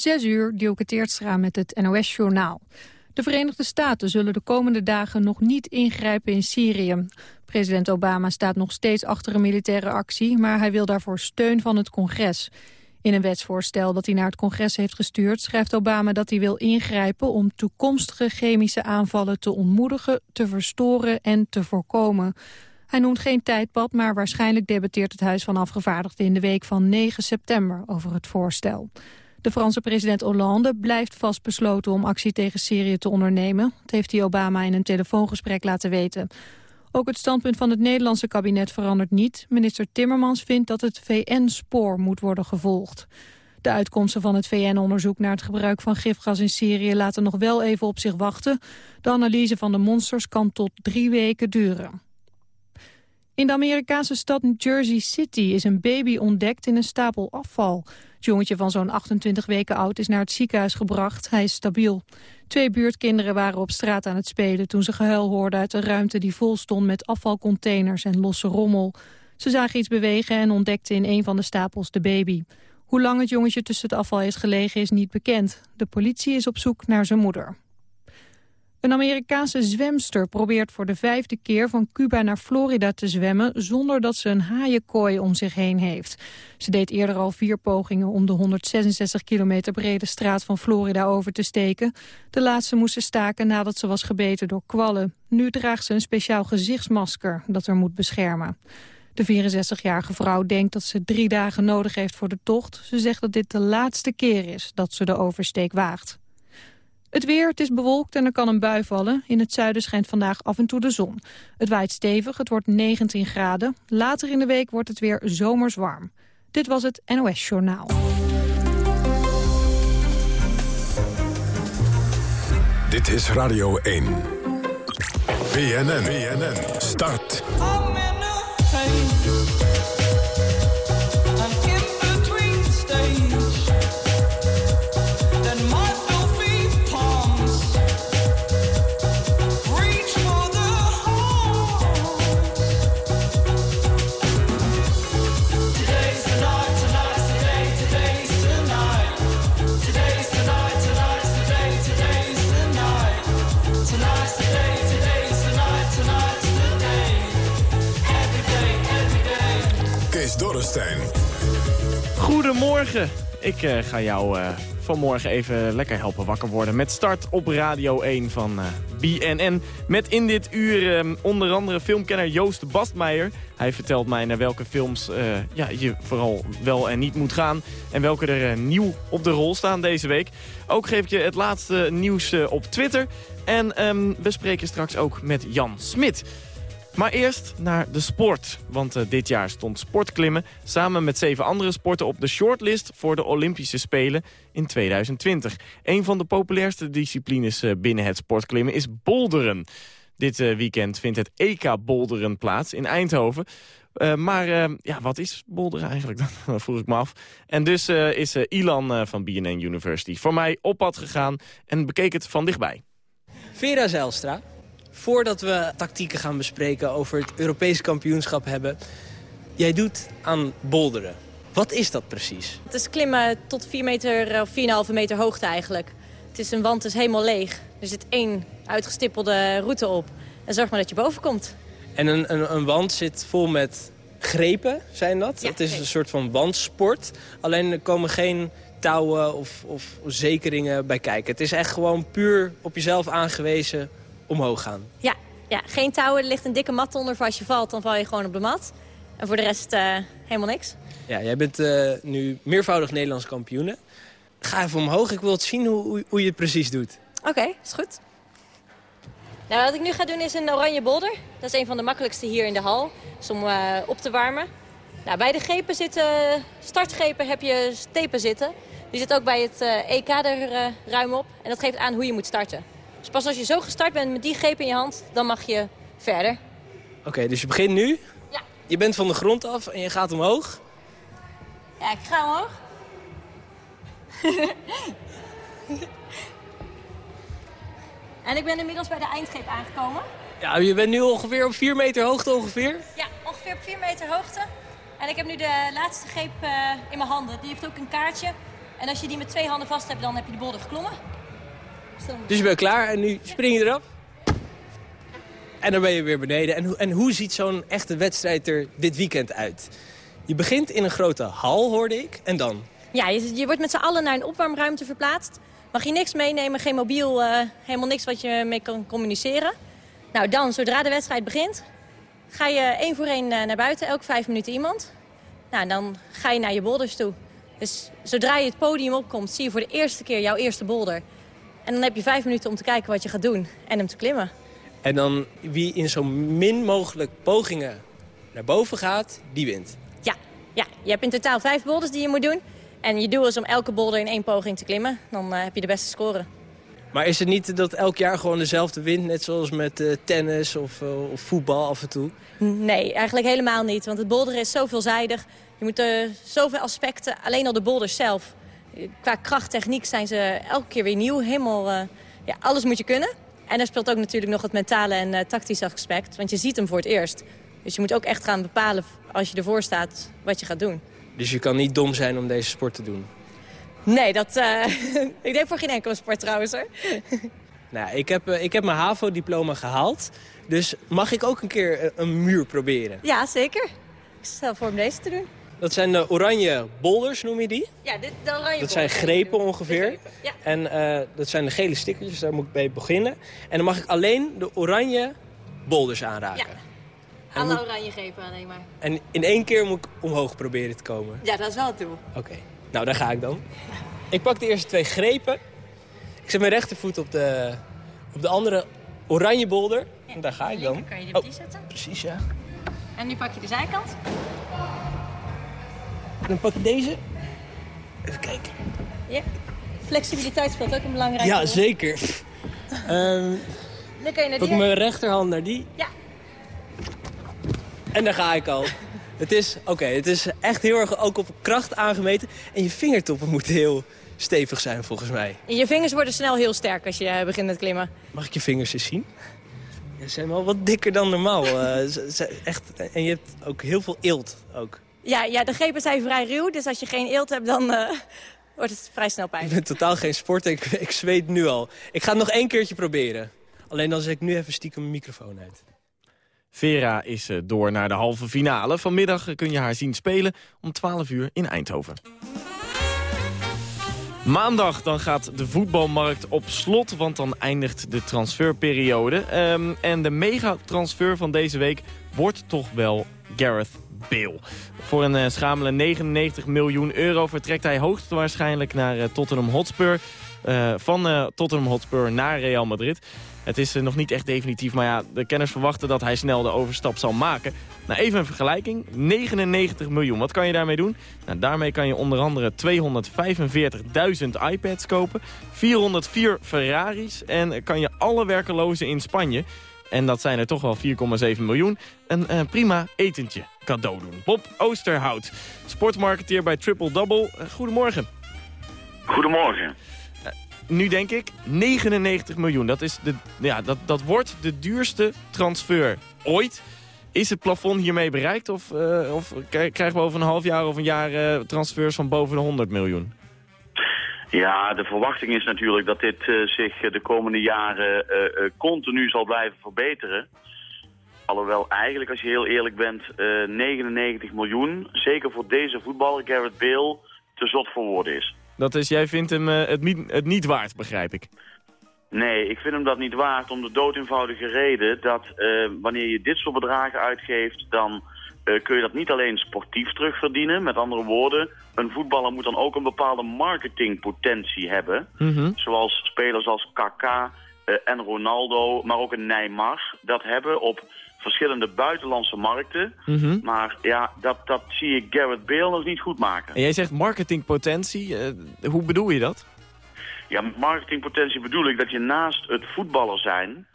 Zes uur, Dielke Teertstra met het NOS-journaal. De Verenigde Staten zullen de komende dagen nog niet ingrijpen in Syrië. President Obama staat nog steeds achter een militaire actie... maar hij wil daarvoor steun van het congres. In een wetsvoorstel dat hij naar het congres heeft gestuurd... schrijft Obama dat hij wil ingrijpen om toekomstige chemische aanvallen te ontmoedigen... te verstoren en te voorkomen. Hij noemt geen tijdpad, maar waarschijnlijk debatteert het Huis van Afgevaardigden... in de week van 9 september over het voorstel. De Franse president Hollande blijft vastbesloten om actie tegen Syrië te ondernemen. Dat heeft hij Obama in een telefoongesprek laten weten. Ook het standpunt van het Nederlandse kabinet verandert niet. Minister Timmermans vindt dat het VN-spoor moet worden gevolgd. De uitkomsten van het VN-onderzoek naar het gebruik van gifgas in Syrië laten nog wel even op zich wachten. De analyse van de monsters kan tot drie weken duren. In de Amerikaanse stad Jersey City is een baby ontdekt in een stapel afval. Het jongetje van zo'n 28 weken oud is naar het ziekenhuis gebracht. Hij is stabiel. Twee buurtkinderen waren op straat aan het spelen toen ze gehuil hoorden uit een ruimte die vol stond met afvalcontainers en losse rommel. Ze zagen iets bewegen en ontdekten in een van de stapels de baby. Hoe lang het jongetje tussen het afval is gelegen is niet bekend. De politie is op zoek naar zijn moeder. Een Amerikaanse zwemster probeert voor de vijfde keer van Cuba naar Florida te zwemmen zonder dat ze een haaienkooi om zich heen heeft. Ze deed eerder al vier pogingen om de 166 kilometer brede straat van Florida over te steken. De laatste moest ze staken nadat ze was gebeten door kwallen. Nu draagt ze een speciaal gezichtsmasker dat er moet beschermen. De 64-jarige vrouw denkt dat ze drie dagen nodig heeft voor de tocht. Ze zegt dat dit de laatste keer is dat ze de oversteek waagt. Het weer, het is bewolkt en er kan een bui vallen. In het zuiden schijnt vandaag af en toe de zon. Het waait stevig, het wordt 19 graden. Later in de week wordt het weer zomers warm. Dit was het NOS Journaal. Dit is Radio 1. BNN, BNN, start. Goedemorgen. Ik uh, ga jou uh, vanmorgen even lekker helpen wakker worden. Met start op Radio 1 van uh, BNN. Met in dit uur onder andere filmkenner Joost Bastmeijer. Hij vertelt mij naar welke films ja, je vooral wel en niet moet gaan. En welke er nieuw op de rol staan deze week. Ook geef ik je het laatste nieuws op Twitter. En um, we spreken straks ook met Jan Smit. Maar eerst naar de sport. Want uh, dit jaar stond sportklimmen samen met zeven andere sporten op de shortlist voor de Olympische Spelen in 2020. Een van de populairste disciplines uh, binnen het sportklimmen is boulderen. Dit uh, weekend vindt het EK boulderen plaats in Eindhoven. maar ja, wat is boulderen eigenlijk? Dat vroeg ik me af. En dus is Ilan van BNN University voor mij op pad gegaan en bekeek het van dichtbij. Vera Zijlstra, voordat we tactieken gaan bespreken over het Europese kampioenschap hebben... jij doet aan bolderen. Wat is dat precies? Het is klimmen tot 4 meter of 4,5 meter hoogte eigenlijk. Het is een wand is helemaal leeg. Er zit één uitgestippelde route op. En zorg maar dat je boven komt. En een, een, een wand zit vol met grepen, zijn dat? Ja, het is een soort van wandsport. Alleen er komen geen touwen of, of zekeringen bij kijken. Het is echt gewoon puur op jezelf aangewezen omhoog gaan. Ja, ja, geen touwen. Er ligt een dikke mat onder. Als je valt, dan val je gewoon op de mat. En voor de rest uh, helemaal niks. Ja, jij bent uh, nu meervoudig Nederlands kampioene. Ga even omhoog. Ik wil het zien hoe, hoe, hoe je het precies doet. Oké, okay, is goed. Nou, wat ik nu ga doen is een oranje bolder. Dat is een van de makkelijkste hier in de hal. Dus om uh, op te warmen. Nou, bij de grepen zitten, startgrepen heb je stepen zitten. Die zit ook bij het EK er ruim op. En dat geeft aan hoe je moet starten. Dus pas als je zo gestart bent met die greep in je hand, dan mag je verder. Oké, okay, dus je begint nu? Ja. Je bent van de grond af en je gaat omhoog? Ja, ik ga omhoog. en ik ben inmiddels bij de eindgreep aangekomen. Ja, je bent nu ongeveer op 4 meter hoogte ongeveer? Ja, ongeveer op 4 meter hoogte. En ik heb nu de laatste greep uh, in mijn handen. Die heeft ook een kaartje. En als je die met twee handen vast hebt, dan heb je de bolder geklommen. Dus, je bent klaar en nu spring je erop? En dan ben je weer beneden. En, en hoe ziet zo'n echte wedstrijd er dit weekend uit? Je begint in een grote hal, hoorde ik. En dan? Ja, je, je wordt met z'n allen naar een opwarmruimte verplaatst. Mag je niks meenemen, geen mobiel, uh, helemaal niks wat je mee kan communiceren. Nou dan, zodra de wedstrijd begint, ga je één voor één uh, naar buiten. Elke vijf minuten iemand. Nou, dan ga je naar je boulders toe. Dus zodra je het podium opkomt, zie je voor de eerste keer jouw eerste boulder. En dan heb je vijf minuten om te kijken wat je gaat doen en hem te klimmen. En dan wie in zo min mogelijk pogingen naar boven gaat, die wint. Ja, ja. je hebt in totaal vijf boulders die je moet doen. En je doel is om elke boulder in één poging te klimmen. Dan uh, heb je de beste score. Maar is het niet dat elk jaar gewoon dezelfde wint? Net zoals met uh, tennis of, uh, of, voetbal af en toe? Nee, eigenlijk helemaal niet. Want het boulderen is zo veelzijdig. Je moet uh, zoveel aspecten, alleen al de boulders zelf. Qua krachttechniek zijn ze elke keer weer nieuw. Helemaal, ja, alles moet je kunnen. En er speelt ook natuurlijk nog het mentale en uh, tactische aspect. Want je ziet hem voor het eerst. Dus je moet ook echt gaan bepalen als je ervoor staat wat je gaat doen. Dus je kan niet dom zijn om deze sport te doen? Nee, dat, uh, ik denk voor geen enkele sport trouwens hoor. nou, ik heb, ik heb mijn HAVO-diploma gehaald. Dus mag ik ook een keer een muur proberen? Ja, zeker. Ik stel voor om deze te doen. Dat zijn de oranje boulders, noem je die? Ja, dit, de oranje Dat zijn grepen ongeveer. Ja. En uh, dat zijn de gele stickertjes, daar moet ik bij beginnen. En dan mag ik alleen de oranje boulders aanraken. Ja. Alle moet... oranje grepen alleen maar. En in één keer moet ik omhoog proberen te komen? Ja, dat is wel het doel. Oké, okay. nou daar ga ik dan. Ik pak de eerste twee grepen. Ik zet mijn rechtervoet op de, op de andere oranje boulder. Ja, en daar ga ik dan. kan je die op die zetten. Oh, precies, ja. En nu pak je de zijkant. Dan pak ik deze. Even kijken. Ja. Flexibiliteit speelt ook een belangrijke Ja, rol. zeker. um, dan kan je naar pak die. mijn rechterhand naar die. Ja. En daar ga ik al. Het is, oké, het is echt heel erg ook op kracht aangemeten. En je vingertoppen moeten heel stevig zijn volgens mij. Je vingers worden snel heel sterk als je begint met klimmen. Mag ik je vingers eens zien? Ze zijn wel wat dikker dan normaal. uh, echt, en je hebt ook heel veel eelt ook. Ja, ja, de grepen zijn vrij ruw, dus als je geen eelt hebt, dan uh, wordt het vrij snel pijn. Ik ben totaal geen sporter, ik, ik zweet nu al. Ik ga het nog één keertje proberen. Alleen dan zet ik nu even stiekem mijn microfoon uit. Vera is uh, door naar de halve finale. Vanmiddag kun je haar zien spelen om 12 uur in Eindhoven. Maandag dan gaat de voetbalmarkt op slot, want dan eindigt de transferperiode. Um, en de megatransfer van deze week wordt toch wel Gareth Voor een uh, schamele 99 miljoen euro vertrekt hij hoogstwaarschijnlijk naar uh, Tottenham Hotspur. Uh, van Tottenham Hotspur naar Real Madrid. Het is nog niet echt definitief, maar ja, de kenners verwachten dat hij snel de overstap zal maken. Nou, even een vergelijking. 99 miljoen, wat kan je daarmee doen? Nou, daarmee kan je onder andere 245.000 iPads kopen, 404 Ferraris en kan je alle werkelozen in Spanje en dat zijn er toch wel 4,7 miljoen, een uh, prima etentje cadeau doen. Bob Oosterhout, sportmarketeer bij Triple Double. Uh, goedemorgen. Goedemorgen. Uh, nu denk ik 99 miljoen. Dat, is de, ja, dat, dat wordt de duurste transfer ooit. Is het plafond hiermee bereikt of, of krijgen we over een half jaar of een jaar transfers van boven de 100 miljoen? Ja, de verwachting is natuurlijk dat dit uh, zich de komende jaren uh, uh, continu zal blijven verbeteren. Alhoewel eigenlijk, als je heel eerlijk bent, 99 miljoen, zeker voor deze voetballer, Garrett Bale, te zot voor woorden is. Dat is, jij vindt hem het, niet, het niet waard, begrijp ik. Nee, ik vind hem dat niet waard om de doodeenvoudige reden dat wanneer je dit soort bedragen uitgeeft, dan uh, kun je dat niet alleen sportief terugverdienen. Met andere woorden, een voetballer moet dan ook een bepaalde marketingpotentie hebben. Mm -hmm. Zoals spelers als Kaká uh, en Ronaldo, maar ook een Neymar, dat hebben op verschillende buitenlandse markten. Mm -hmm. Maar ja, dat, dat zie ik Garrett Bale nog niet goed maken. En jij zegt marketingpotentie, uh, hoe bedoel je dat? Ja, marketingpotentie bedoel ik dat je naast het voetballer zijn...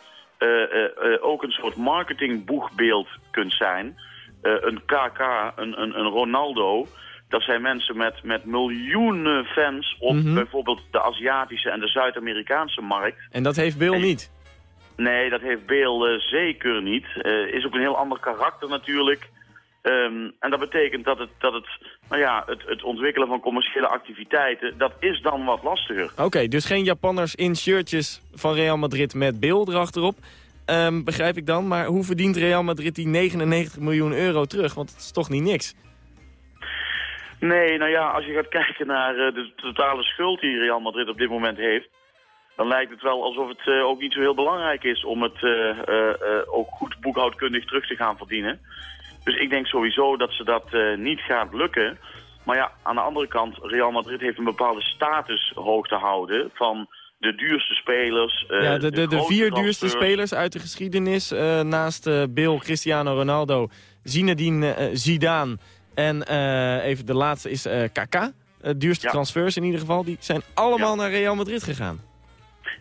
ook een soort marketingboegbeeld kunt zijn... Uh, een KK, een, een, een, Ronaldo, dat zijn mensen met, met miljoenen fans op Mhm. mm -hmm. bijvoorbeeld de Aziatische en de Zuid-Amerikaanse markt. En dat heeft Bill niet? Nee, dat heeft Bill uh, zeker niet. Uh, is ook een heel ander karakter natuurlijk. Um, en dat betekent dat het, dat het nou ja, het, het ontwikkelen van commerciële activiteiten, dat is dan wat lastiger. Oké, dus geen Japanners in shirtjes van Real Madrid met Bill erachterop. Um, begrijp ik dan. Maar hoe verdient Real Madrid die 99 miljoen euro terug? Want het is toch niet niks. Nee, nou ja, als je gaat kijken naar uh, de totale schuld die Real Madrid op dit moment heeft... dan lijkt het wel alsof het uh, ook niet zo heel belangrijk is om het uh, ook goed boekhoudkundig terug te gaan verdienen. Dus ik denk sowieso dat ze dat niet gaat lukken. Maar ja, aan de andere kant, Real Madrid heeft een bepaalde status hoog te houden van de duurste spelers. Uh, ja, de, de, de, vier duurste spelers uit de geschiedenis. Uh, naast uh, Bill, Cristiano Ronaldo, Zinedine Zidane. En even de laatste is Kaká. duurste transfers in ieder geval. Die zijn allemaal naar Real Madrid gegaan.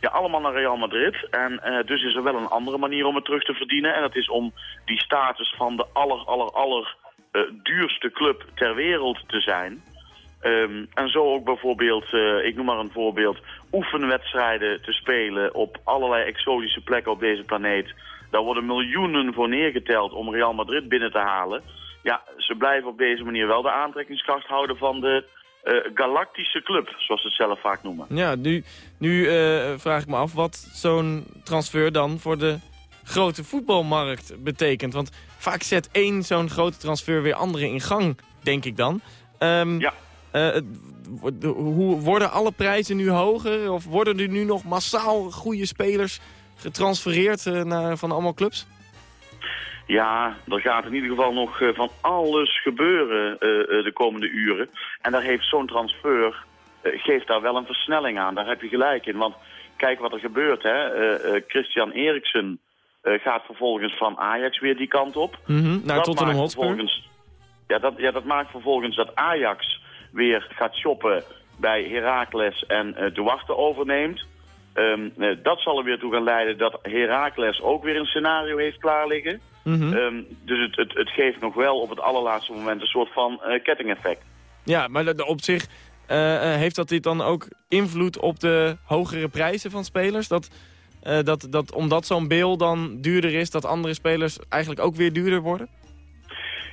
Ja, allemaal naar Real Madrid. En dus is er wel een andere manier om het terug te verdienen. En dat is om die status van de aller, aller, aller duurste club ter wereld te zijn. Um, en zo ook bijvoorbeeld, uh, ik noem maar een voorbeeld, oefenwedstrijden te spelen op allerlei exotische plekken op deze planeet. Daar worden miljoenen voor neergeteld om Real Madrid binnen te halen. Ja, ze blijven op deze manier wel de aantrekkingskracht houden van de uh, galactische club, zoals ze het zelf vaak noemen. Ja, nu, nu uh, vraag ik me af wat zo'n transfer dan voor de grote voetbalmarkt betekent. Want vaak zet één zo'n grote transfer weer andere in gang, denk ik dan. Um, ja. Uh, hoe, worden alle prijzen nu hoger? Of worden er nu nog massaal goede spelers getransfereerd uh, naar, van allemaal clubs? Ja, er gaat in ieder geval nog uh, van alles gebeuren de komende uren. En daar heeft zo'n transfer, geeft daar wel een versnelling aan. Daar heb je gelijk in. Want kijk wat er gebeurt. Hè. Christian Eriksen gaat vervolgens van Ajax weer die kant op. Mm -hmm, naar Tottenham Hotspur. Ja dat, ja, dat maakt vervolgens dat Ajax weer gaat shoppen bij Heracles en uh, Duarte overneemt. Um, dat zal er weer toe gaan leiden dat Heracles ook weer een scenario heeft klaar liggen. Mm um, dus het, het, het, geeft nog wel op het allerlaatste moment een soort van uh, kettingeffect. Ja, maar op zich heeft dat dit dan ook invloed op de hogere prijzen van spelers? Dat, dat, dat omdat zo'n beeld dan duurder is, dat andere spelers eigenlijk ook weer duurder worden?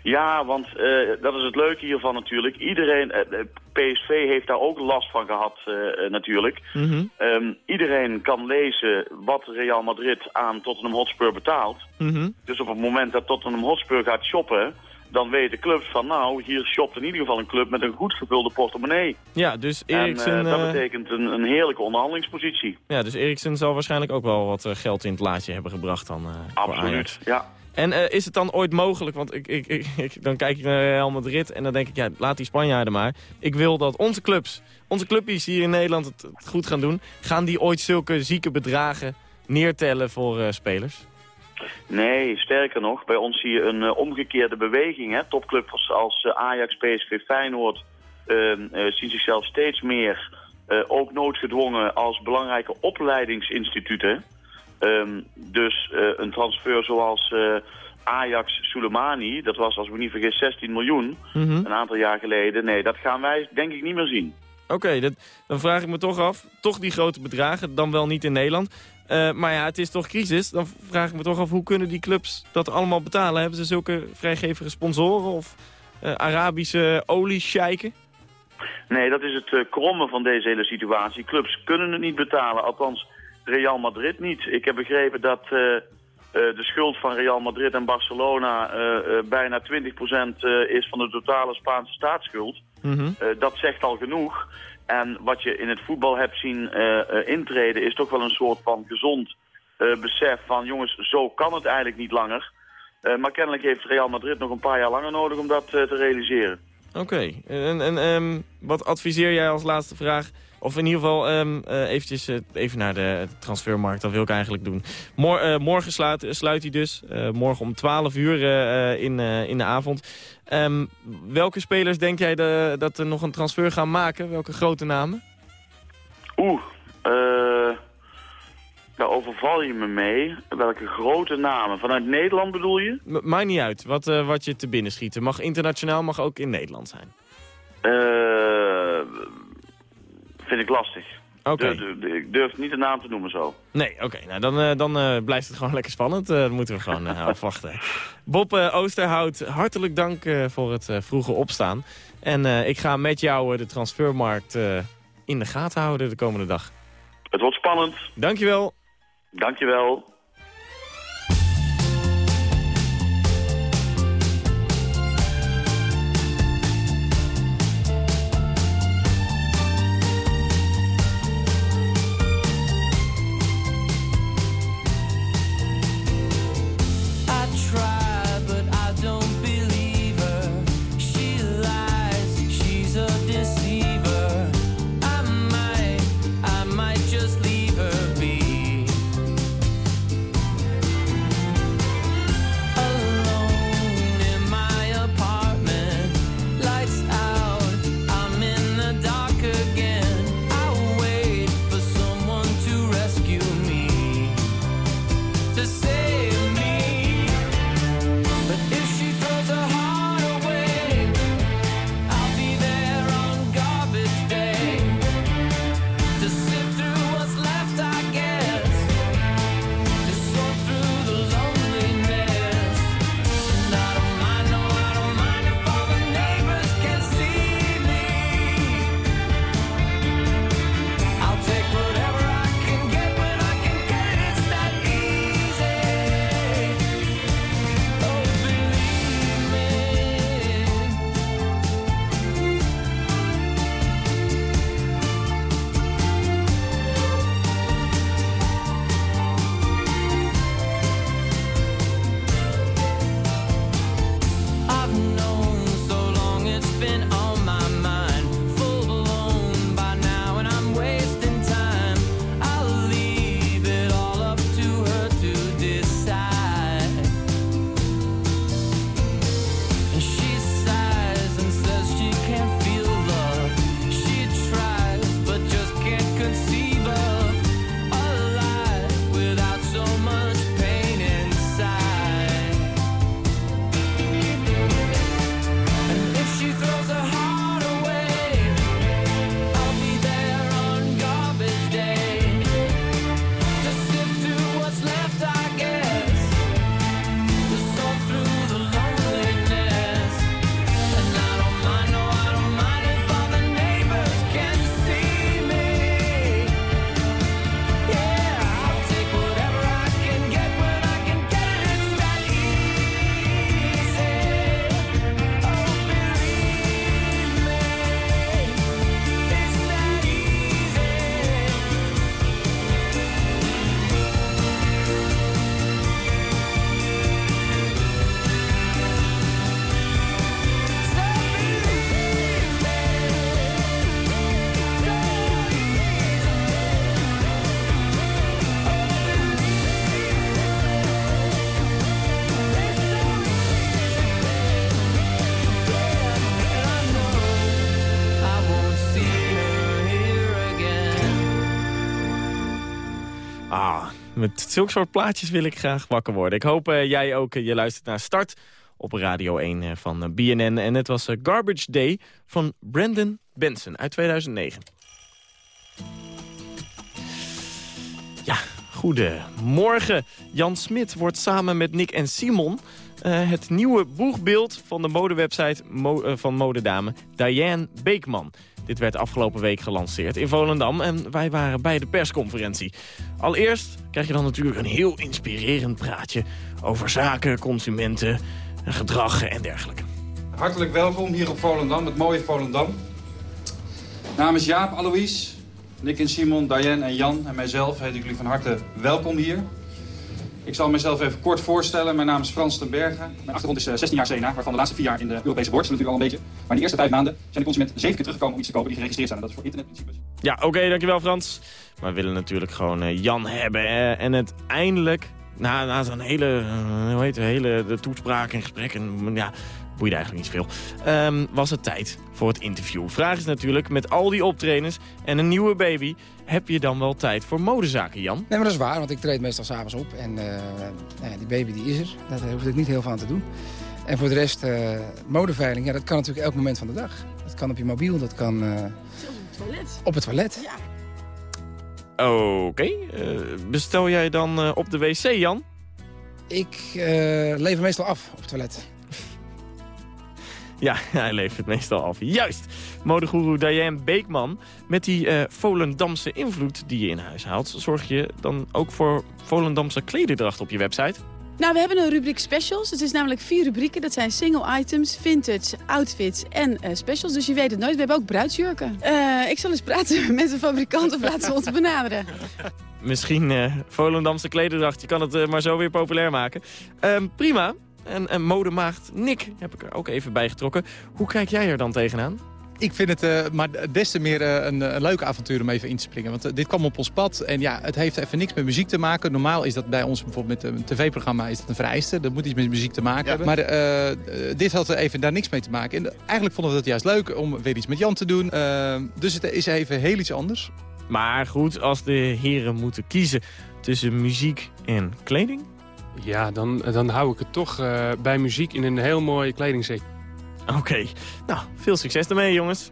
Ja, want uh, dat is het leuke hiervan natuurlijk. Iedereen, uh, eh, eh, PSV heeft daar ook last van gehad uh, natuurlijk. Mm -hmm. um, iedereen kan lezen wat Real Madrid aan Tottenham Hotspur betaalt. Mm -hmm. Dus op het moment dat Tottenham Hotspur gaat shoppen... dan weten clubs van nou, hier shopt in ieder geval een club met een goed gevulde portemonnee. Ja, dus Eriksen... En dat betekent een, een, heerlijke onderhandelingspositie. Ja, dus Eriksen zal waarschijnlijk ook wel wat geld in het laadje hebben gebracht dan Absoluut, ja. En uh, is het dan ooit mogelijk, want ik, ik, ik, dan kijk ik naar Real Madrid en dan denk ik, ja, laat die Spanjaarden maar. Ik wil dat onze clubs, onze clubjes hier in Nederland het, goed gaan doen. Gaan die ooit zulke zieke bedragen neertellen voor uh, spelers? Nee, sterker nog, bij ons zie je een uh, omgekeerde beweging. Hè? Topclubs als Ajax, PSV, Feyenoord ehm, zien zichzelf steeds meer ook noodgedwongen als belangrijke opleidingsinstituten. Um, dus uh, een transfer zoals uh, Ajax Soleimani, dat was als ik me niet vergis 16 miljoen mm -hmm. een aantal jaar geleden. Nee, dat gaan wij denk ik niet meer zien. Oké, okay, dan vraag ik me toch af, toch die grote bedragen, dan wel niet in Nederland. Uh, maar ja, het is toch crisis. Dan vraag ik me toch af, hoe kunnen die clubs dat allemaal betalen? Hebben ze zulke vrijgevige sponsoren of Arabische oliesheiken? Nee, dat is het kromme van deze hele situatie. Clubs kunnen het niet betalen, althans Real Madrid niet. Ik heb begrepen dat uh, uh, de schuld van Real Madrid en Barcelona uh, bijna 20% is van de totale Spaanse staatsschuld. Mm -hmm. dat zegt al genoeg. En wat je in het voetbal hebt zien intreden is toch wel een soort van gezond besef van jongens, zo kan het eigenlijk niet langer. maar kennelijk heeft Real Madrid nog een paar jaar langer nodig om dat te realiseren. Oké, okay. en, en um, wat adviseer jij als laatste vraag of in ieder geval um, uh, eventjes uh, even naar de transfermarkt. Dat wil ik eigenlijk doen. Mor uh, morgen sluit, sluit hij dus. morgen om 12 uur in, in de avond. Um, welke spelers denk jij de, dat er nog een transfer gaan maken? Welke grote namen? Oeh, daar overval je me mee. Welke grote namen? Vanuit Nederland bedoel je? M maakt niet uit wat, wat je te binnen schiet. Mag internationaal, mag ook in Nederland zijn. Eh vind ik lastig. Oké. Dus, eh, ik durf niet de naam te noemen zo. Nee, oké. Nou, dan, eh, dan eh, blijft het gewoon lekker spannend. Eh, dan moeten we gewoon afwachten. Bob Oosterhout, hartelijk dank voor het vroege opstaan. En ik ga met jou de transfermarkt in de gaten houden de komende dag. Het wordt spannend. Dankjewel. Dankjewel. Zulke soort plaatjes wil ik graag wakker worden. Ik hoop eh, jij ook, eh, je luistert naar Start op Radio 1 eh, van BNN. En het was Garbage Day van Brandon Benson uit 2009. Ja, goedemorgen. Jan Smit wordt samen met Nick en Simon... eh, het nieuwe boegbeeld van de modewebsite mo eh, van modedame Diane Beekman. Dit werd afgelopen week gelanceerd in Volendam en wij waren bij de persconferentie. Allereerst krijg je dan natuurlijk een heel inspirerend praatje over zaken, consumenten, gedrag en dergelijke. Hartelijk welkom hier op Volendam, het mooie Volendam. Namens Jaap, Alois, Nick en Simon, Diane en Jan en mijzelf heet ik jullie van harte welkom hier. Ik zal mezelf even kort voorstellen. Mijn naam is Frans ten Bergen. Mijn achtergrond is eh, 16 jaar CNA, waarvan de laatste vier jaar in de Europese board. Dat natuurlijk al een beetje. Maar in de eerste vijf maanden zijn de consumenten zeven keer teruggekomen om iets te kopen die geregistreerd zijn. Dat is voor internetprincipes. Ja, oké, dankjewel Frans. Maar we willen natuurlijk gewoon eh, Jan hebben. eh, en het eindelijk, na, na zo'n hele, eh, hoe heet hele de toespraak en gesprek... en ja, boeide eigenlijk niet veel, ehm, was het tijd voor het interview. Vraag is natuurlijk, met al die optredens en een nieuwe baby... heb je dan wel tijd voor modezaken, Jan? Nee, maar dat is waar, want ik treed meestal s'avonds op. En eh, nou ja, die baby die is er. Daar hoef ik niet heel veel aan te doen. En voor de rest, eh, modeveiling, ja, dat kan natuurlijk elk moment van de dag. Dat kan op je mobiel, dat kan eh, op het toilet. Oké, eh, bestel jij dan eh, op de wc, Jan? Ik eh, lever meestal af op het toilet. Ja, hij levert meestal af. Juist! Modegoeroe Diane Beekman. Met die eh, Volendamse invloed die je in huis haalt... zorg je dan ook voor Volendamse klederdracht op je website? Nou, we hebben een rubriek specials. Het is namelijk vier rubrieken. Dat zijn single items, vintage, outfits en eh, specials. Dus je weet het nooit. We hebben ook bruidsjurken. Eh, ik zal eens praten met de fabrikant of laten ze ons benaderen. Misschien eh, Volendamse klederdracht. Je kan het maar zo weer populair maken. Ehm, prima. En, en modemaagd Nick heb ik er ook even bij getrokken. Hoe kijk jij er dan tegenaan? Ik vind het uh, maar des te meer uh, een, een leuke avontuur om even in te springen. Want uh, dit kwam op ons pad en ja, het heeft even niks met muziek te maken. Normaal is dat bij ons bijvoorbeeld met een tv-programma is dat een vereiste. Dat moet iets met muziek te maken ja. hebben. Maar dit had er even daar niks mee te maken. En eigenlijk vonden we het juist leuk om weer iets met Jan te doen. dus het is even heel iets anders. Maar goed, als de heren moeten kiezen tussen muziek en kleding... Ja, dan, dan hou ik het toch bij muziek in een heel mooi kledingset. Oké, nou, veel succes ermee jongens.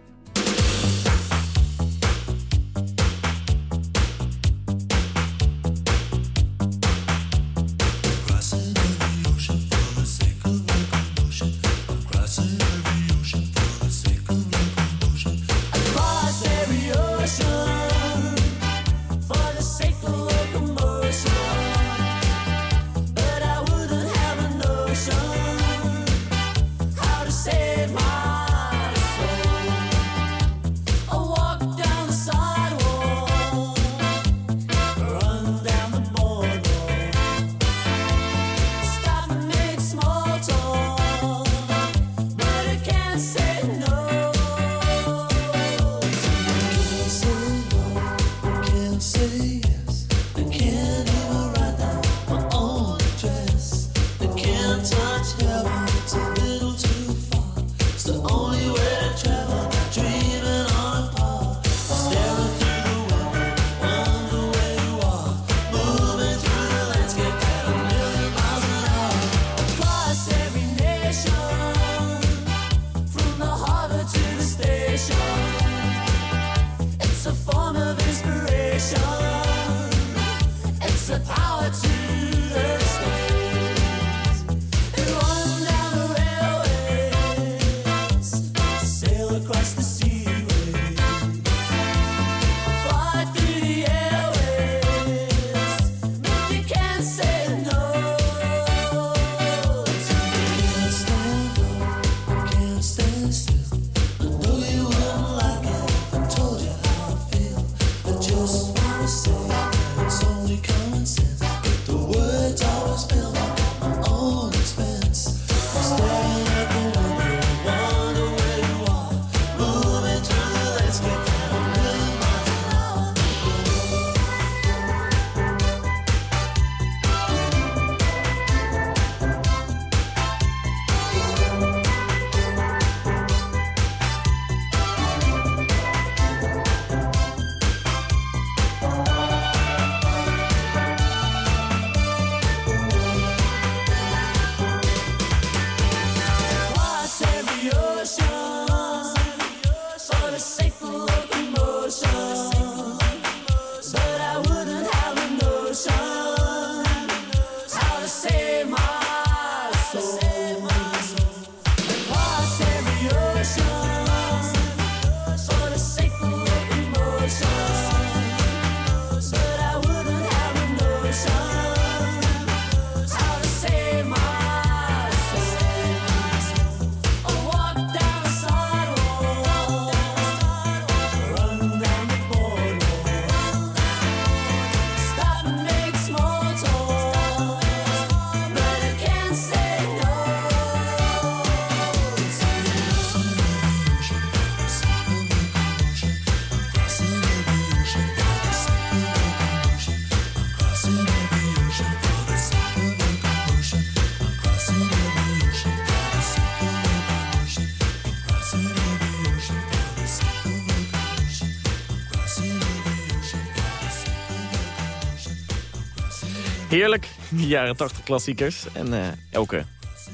Heerlijk, die jaren 80 klassiekers. En uh, elke,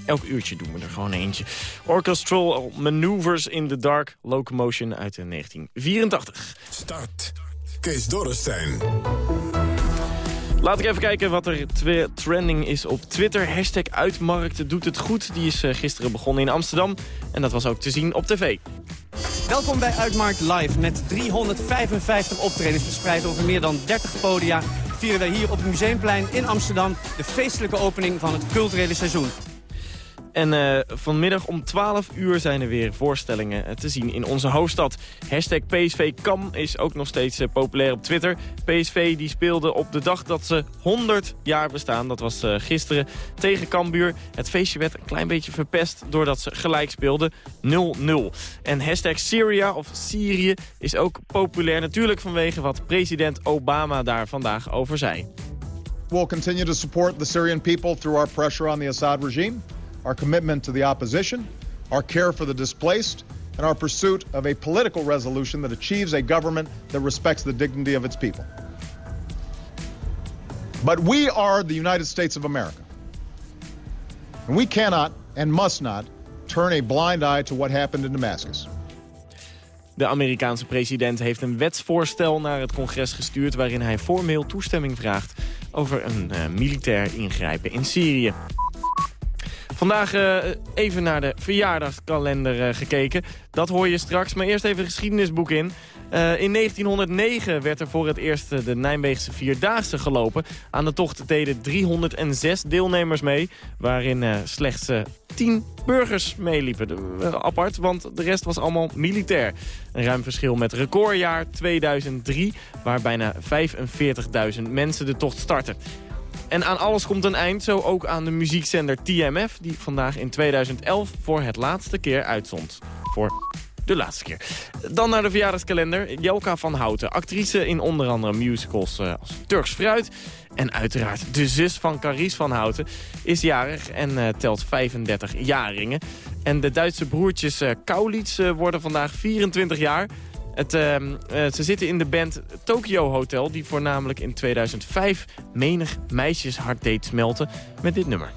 elk uurtje doen we er gewoon eentje. Orchestral Maneuvers in the Dark Locomotion uit 1984. Start. Kees Dorrestein. Laat ik even kijken wat er trending is op Twitter. Hashtag uitmarkt doet het goed. Die is eh, gisteren begonnen in Amsterdam. En dat was ook te zien op tv. Welkom bij Uitmarkt Live. Met 355 optredens verspreid over meer dan 30 podia... vieren wij hier op het Museumplein in Amsterdam... de feestelijke opening van het culturele seizoen. En eh, vanmiddag om 12 uur zijn er weer voorstellingen eh, te zien in onze hoofdstad. Hashtag PSV is ook nog steeds eh, populair op Twitter. PSV die speelde op de dag dat ze 100 jaar bestaan. Dat was gisteren tegen Cambuur. Het feestje werd een klein beetje verpest doordat ze gelijk speelden. 0-0. En hashtag Syria of Syrië is ook populair. Natuurlijk vanwege wat president Obama daar vandaag over zei. We'll continue to support the Syrian people through our pressure on the Assad regime, our commitment to the opposition, our care for the displaced, and our pursuit of a political resolution that achieves a government that respects the dignity of its people. But we are the United States of America. And we cannot and must not turn a blind eye to what happened in Damascus. De Amerikaanse president heeft een wetsvoorstel naar het congres gestuurd... waarin hij formeel toestemming vraagt over een eh, militair ingrijpen in Syrië. Vandaag eh, even naar de verjaardagskalender eh, gekeken. Dat hoor je straks, maar eerst even geschiedenisboek in. Eh, in 1909 werd er voor het eerst de Nijmeegse Vierdaagse gelopen. Aan de tocht deden 306 deelnemers mee, waarin slechts eh, 10 burgers meeliepen. Apart, want de rest was allemaal militair. Een ruim verschil met recordjaar 2003, waar bijna 45.000 mensen de tocht starten. En aan alles komt een eind, zo ook aan de muziekzender TMF... die vandaag in 2011 voor het laatste keer uitzond. Voor de laatste keer. Dan naar de verjaardagskalender. Jelka van Houten, actrice in onder andere musicals eh, als Turks Fruit... en uiteraard de zus van Carice van Houten is jarig en eh, telt 35 jaringen. En de Duitse broertjes eh Kaulitz worden vandaag 24 jaar... Het, ehm, eh, ze zitten in de band Tokyo Hotel... die voornamelijk in 2005 menig meisjeshart deed smelten met dit nummer.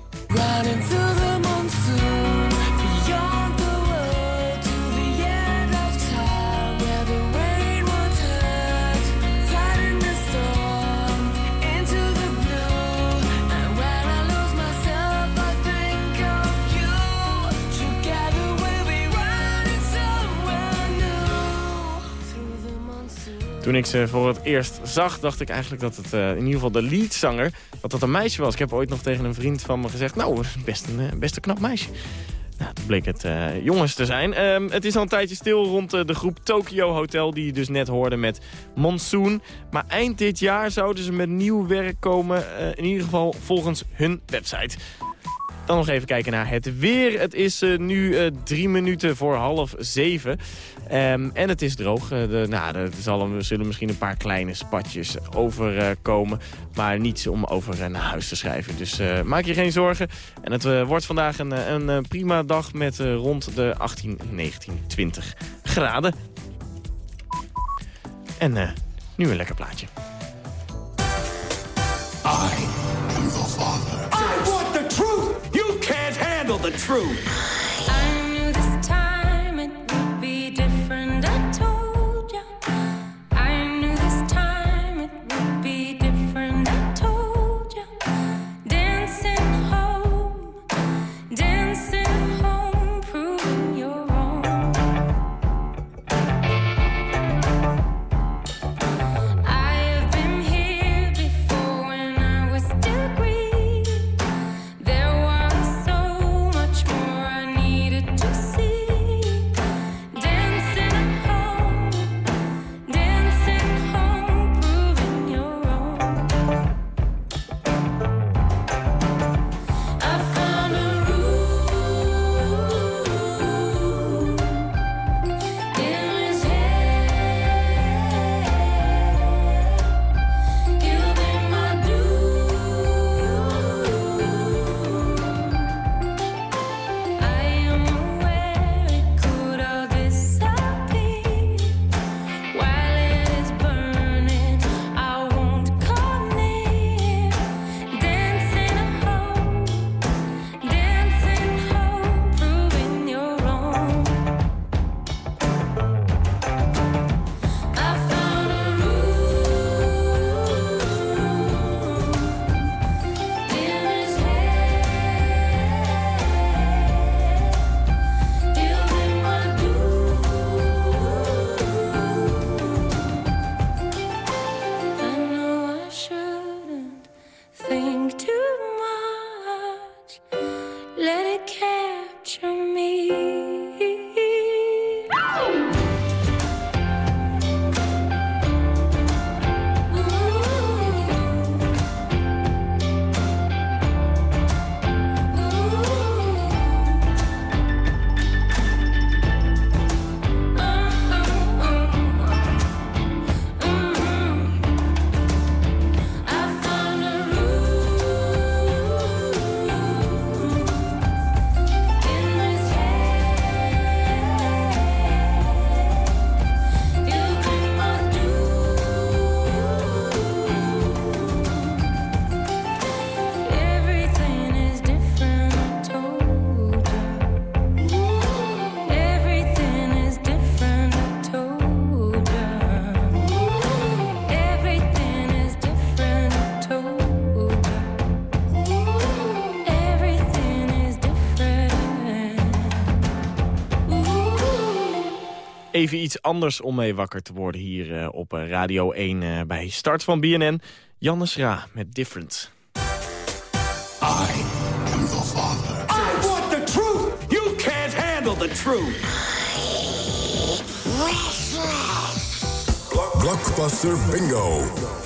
Toen ik ze voor het eerst zag, dacht ik eigenlijk dat het eh, in ieder geval de leadzanger... dat dat een meisje was. Ik heb ooit nog tegen een vriend van me gezegd... nou, best een, eh, best een knap meisje. Nou, toen bleek het eh, jongens te zijn. Ehm, het is al een tijdje stil rond de groep Tokyo Hotel... die je dus net hoorde met Monsoon. Maar eind dit jaar zouden ze met nieuw werk komen. in ieder geval volgens hun website. Dan nog even kijken naar het weer. Het is nu drie minuten voor half zeven. Ehm, en het is droog. Eh, de, nou, er zal, er zullen misschien een paar kleine spatjes overkomen. maar niets om over eh, naar huis te schrijven. Dus eh, maak je geen zorgen. En het eh, wordt vandaag een, een, prima dag met eh, rond de 18, 19, 20 graden. En eh, nu een lekker plaatje. I am your father. I want the truth. You can't handle the truth. Even iets anders om mee wakker te worden hier eh, op eh, Radio 1 eh, bij start van BNN. Janne Schra met Different. I am your father. I want the truth. You can't handle the truth. Blockbuster Bingo.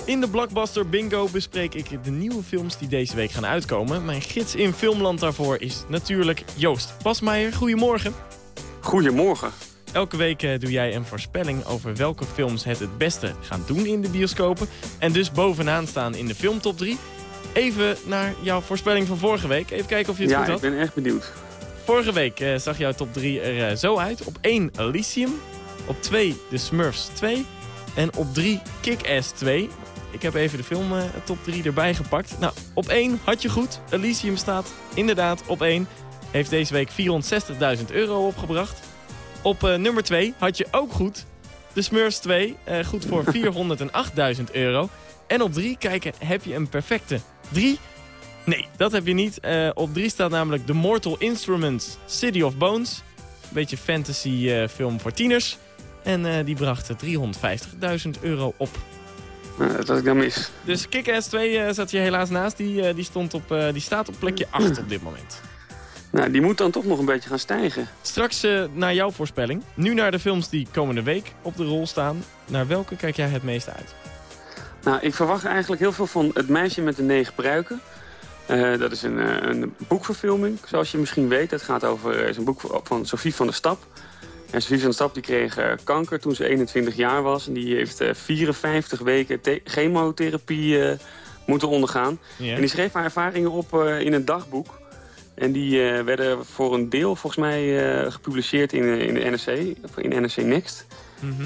In de Blockbuster Bingo bespreek ik de nieuwe films die deze week gaan uitkomen. Mijn gids in Filmland daarvoor is natuurlijk Joost Pasmeijer. Goedemorgen. Goedemorgen. Elke week eh, doe jij een voorspelling over welke films het het beste gaan doen in de bioscopen. En dus bovenaan staan in de filmtop 3. Even naar jouw voorspelling van vorige week. Even kijken of je het Ja, goed ik had. ben echt benieuwd. Vorige week eh, zag jouw top 3 er eh, zo uit. Op 1 Elysium. Op 2 The Smurfs 2. En op 3 Kick-Ass 2. Ik heb even de film top 3 erbij gepakt. Nou, op 1 had je goed. Elysium staat inderdaad op 1. Heeft deze week 460.000 euro opgebracht. Op eh, nummer 2 had je ook goed. De Smurfs 2. eh, goed voor 408.000 euro. En op 3 kijken, heb je een perfecte 3. Nee, dat heb je niet. Eh, op 3 staat namelijk The Mortal Instruments City of Bones. Een beetje fantasy eh, film voor tieners. En eh, die bracht 350.000 euro op. Nou, dat had ik dan mis. Dus Kick-Ass 2 eh, zat je helaas naast. Die, eh, die, stond op, eh, die staat op plekje 8 op dit moment. Nou, die moet dan toch nog een beetje gaan stijgen. Straks eh, naar jouw voorspelling. Nu naar de films die komende week op de rol staan. Naar welke kijk jij het meeste uit? Nou, ik verwacht eigenlijk heel veel van Het meisje met de negen pruiken. Eh, dat is een, eh, een boekverfilming, zoals je misschien weet. Het gaat over is een boek van Sophie van der Stap. En Sophie van der Stap die kreeg kanker toen ze 21 jaar was. En die heeft eh, 54 weken chemotherapie moeten ondergaan. En die schreef haar ervaringen op in een dagboek. En die eh, werden voor een deel volgens mij eh, gepubliceerd in, eh, in de NRC, of in NRC Next.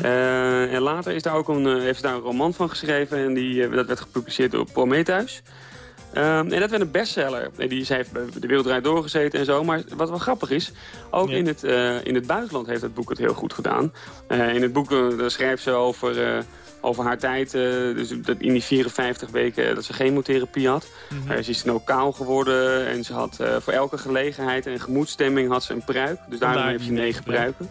Eh, en later is daar ook een, heeft ze daar een roman van geschreven en die, dat werd gepubliceerd door Prometheus. Ehm, en dat werd een bestseller. En die, heeft de wereld doorgezeten en zo. Maar wat wel grappig is, ook in, het, in het buitenland heeft het boek het heel goed gedaan. In het boek schrijft ze over, over haar tijd, eh, dus dat in die 54 weken dat ze chemotherapie had. Eh, ze is toen ook kaal geworden en ze had eh, voor elke gelegenheid en gemoedstemming had ze een pruik. Dus daarom Vandaar heeft ze negen pruiken.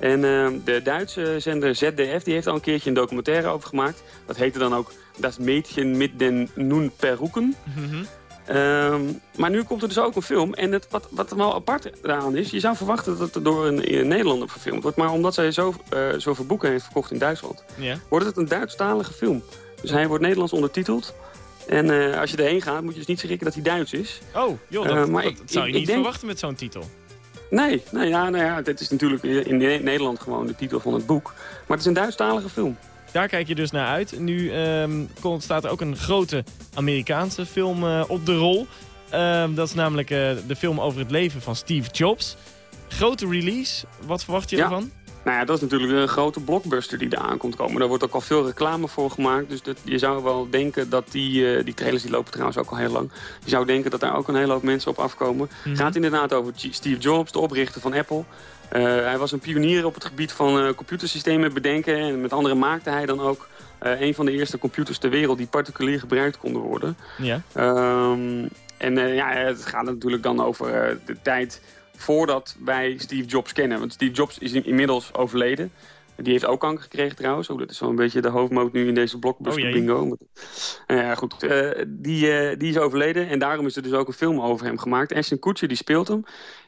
En eh, de Duitse zender ZDF die heeft al een keertje een documentaire over gemaakt. Dat heette dan ook Das Mädchen mit den nun Perruken. Ehm, maar nu komt er dus ook een film. En het, wat, wat er wel apart aan is, je zou verwachten dat het door een, een Nederlander verfilmd wordt. Maar omdat zij zo, eh, zoveel boeken heeft verkocht in Duitsland, Ja. wordt het een Duitsstalige film. Dus hij wordt Nederlands ondertiteld. En eh, als je erheen gaat, moet je dus niet schrikken dat hij Duits is. Oh, joh, dat, Eh, maar dat ik- zou je ik- niet denk- verwachten met zo'n titel. Nee, nee ja, nou ja, dit is natuurlijk in Ne- Nederland gewoon de titel van het boek. Maar het is een Duitsstalige film. Daar kijk je dus naar uit. Nu ehm, komt- staat er ook een grote Amerikaanse film eh, op de rol. Ehm, dat is namelijk eh, de film over het leven van Steve Jobs. Grote release. Wat verwacht je Ja. ervan? Nou ja, dat is natuurlijk een grote blockbuster die eraan komt komen. Daar wordt ook al veel reclame voor gemaakt. Dus dat, je zou wel denken dat die, eh, die trailers die lopen trouwens ook al heel lang. Je zou denken dat daar ook een hele hoop mensen op afkomen. Mhm. gaat inderdaad over Steve Jobs, de oprichter van Apple. Eh, hij was een pionier op het gebied van eh, computersystemen bedenken. En met andere maakte hij dan ook een van de eerste computers ter wereld die particulier gebruikt konden worden. Ja. Ehm, en ja, het gaat natuurlijk dan over de tijd voordat wij Steve Jobs kennen. Want Steve Jobs is in- inmiddels overleden. Die heeft ook kanker gekregen trouwens. Oh, dat is wel een beetje de hoofdmoot nu in deze blockbuster Oh, bingo. Eh, ja, goed. eh, die, eh, die is overleden en daarom is er dus ook een film over hem gemaakt. Ashton Kutcher die speelt hem.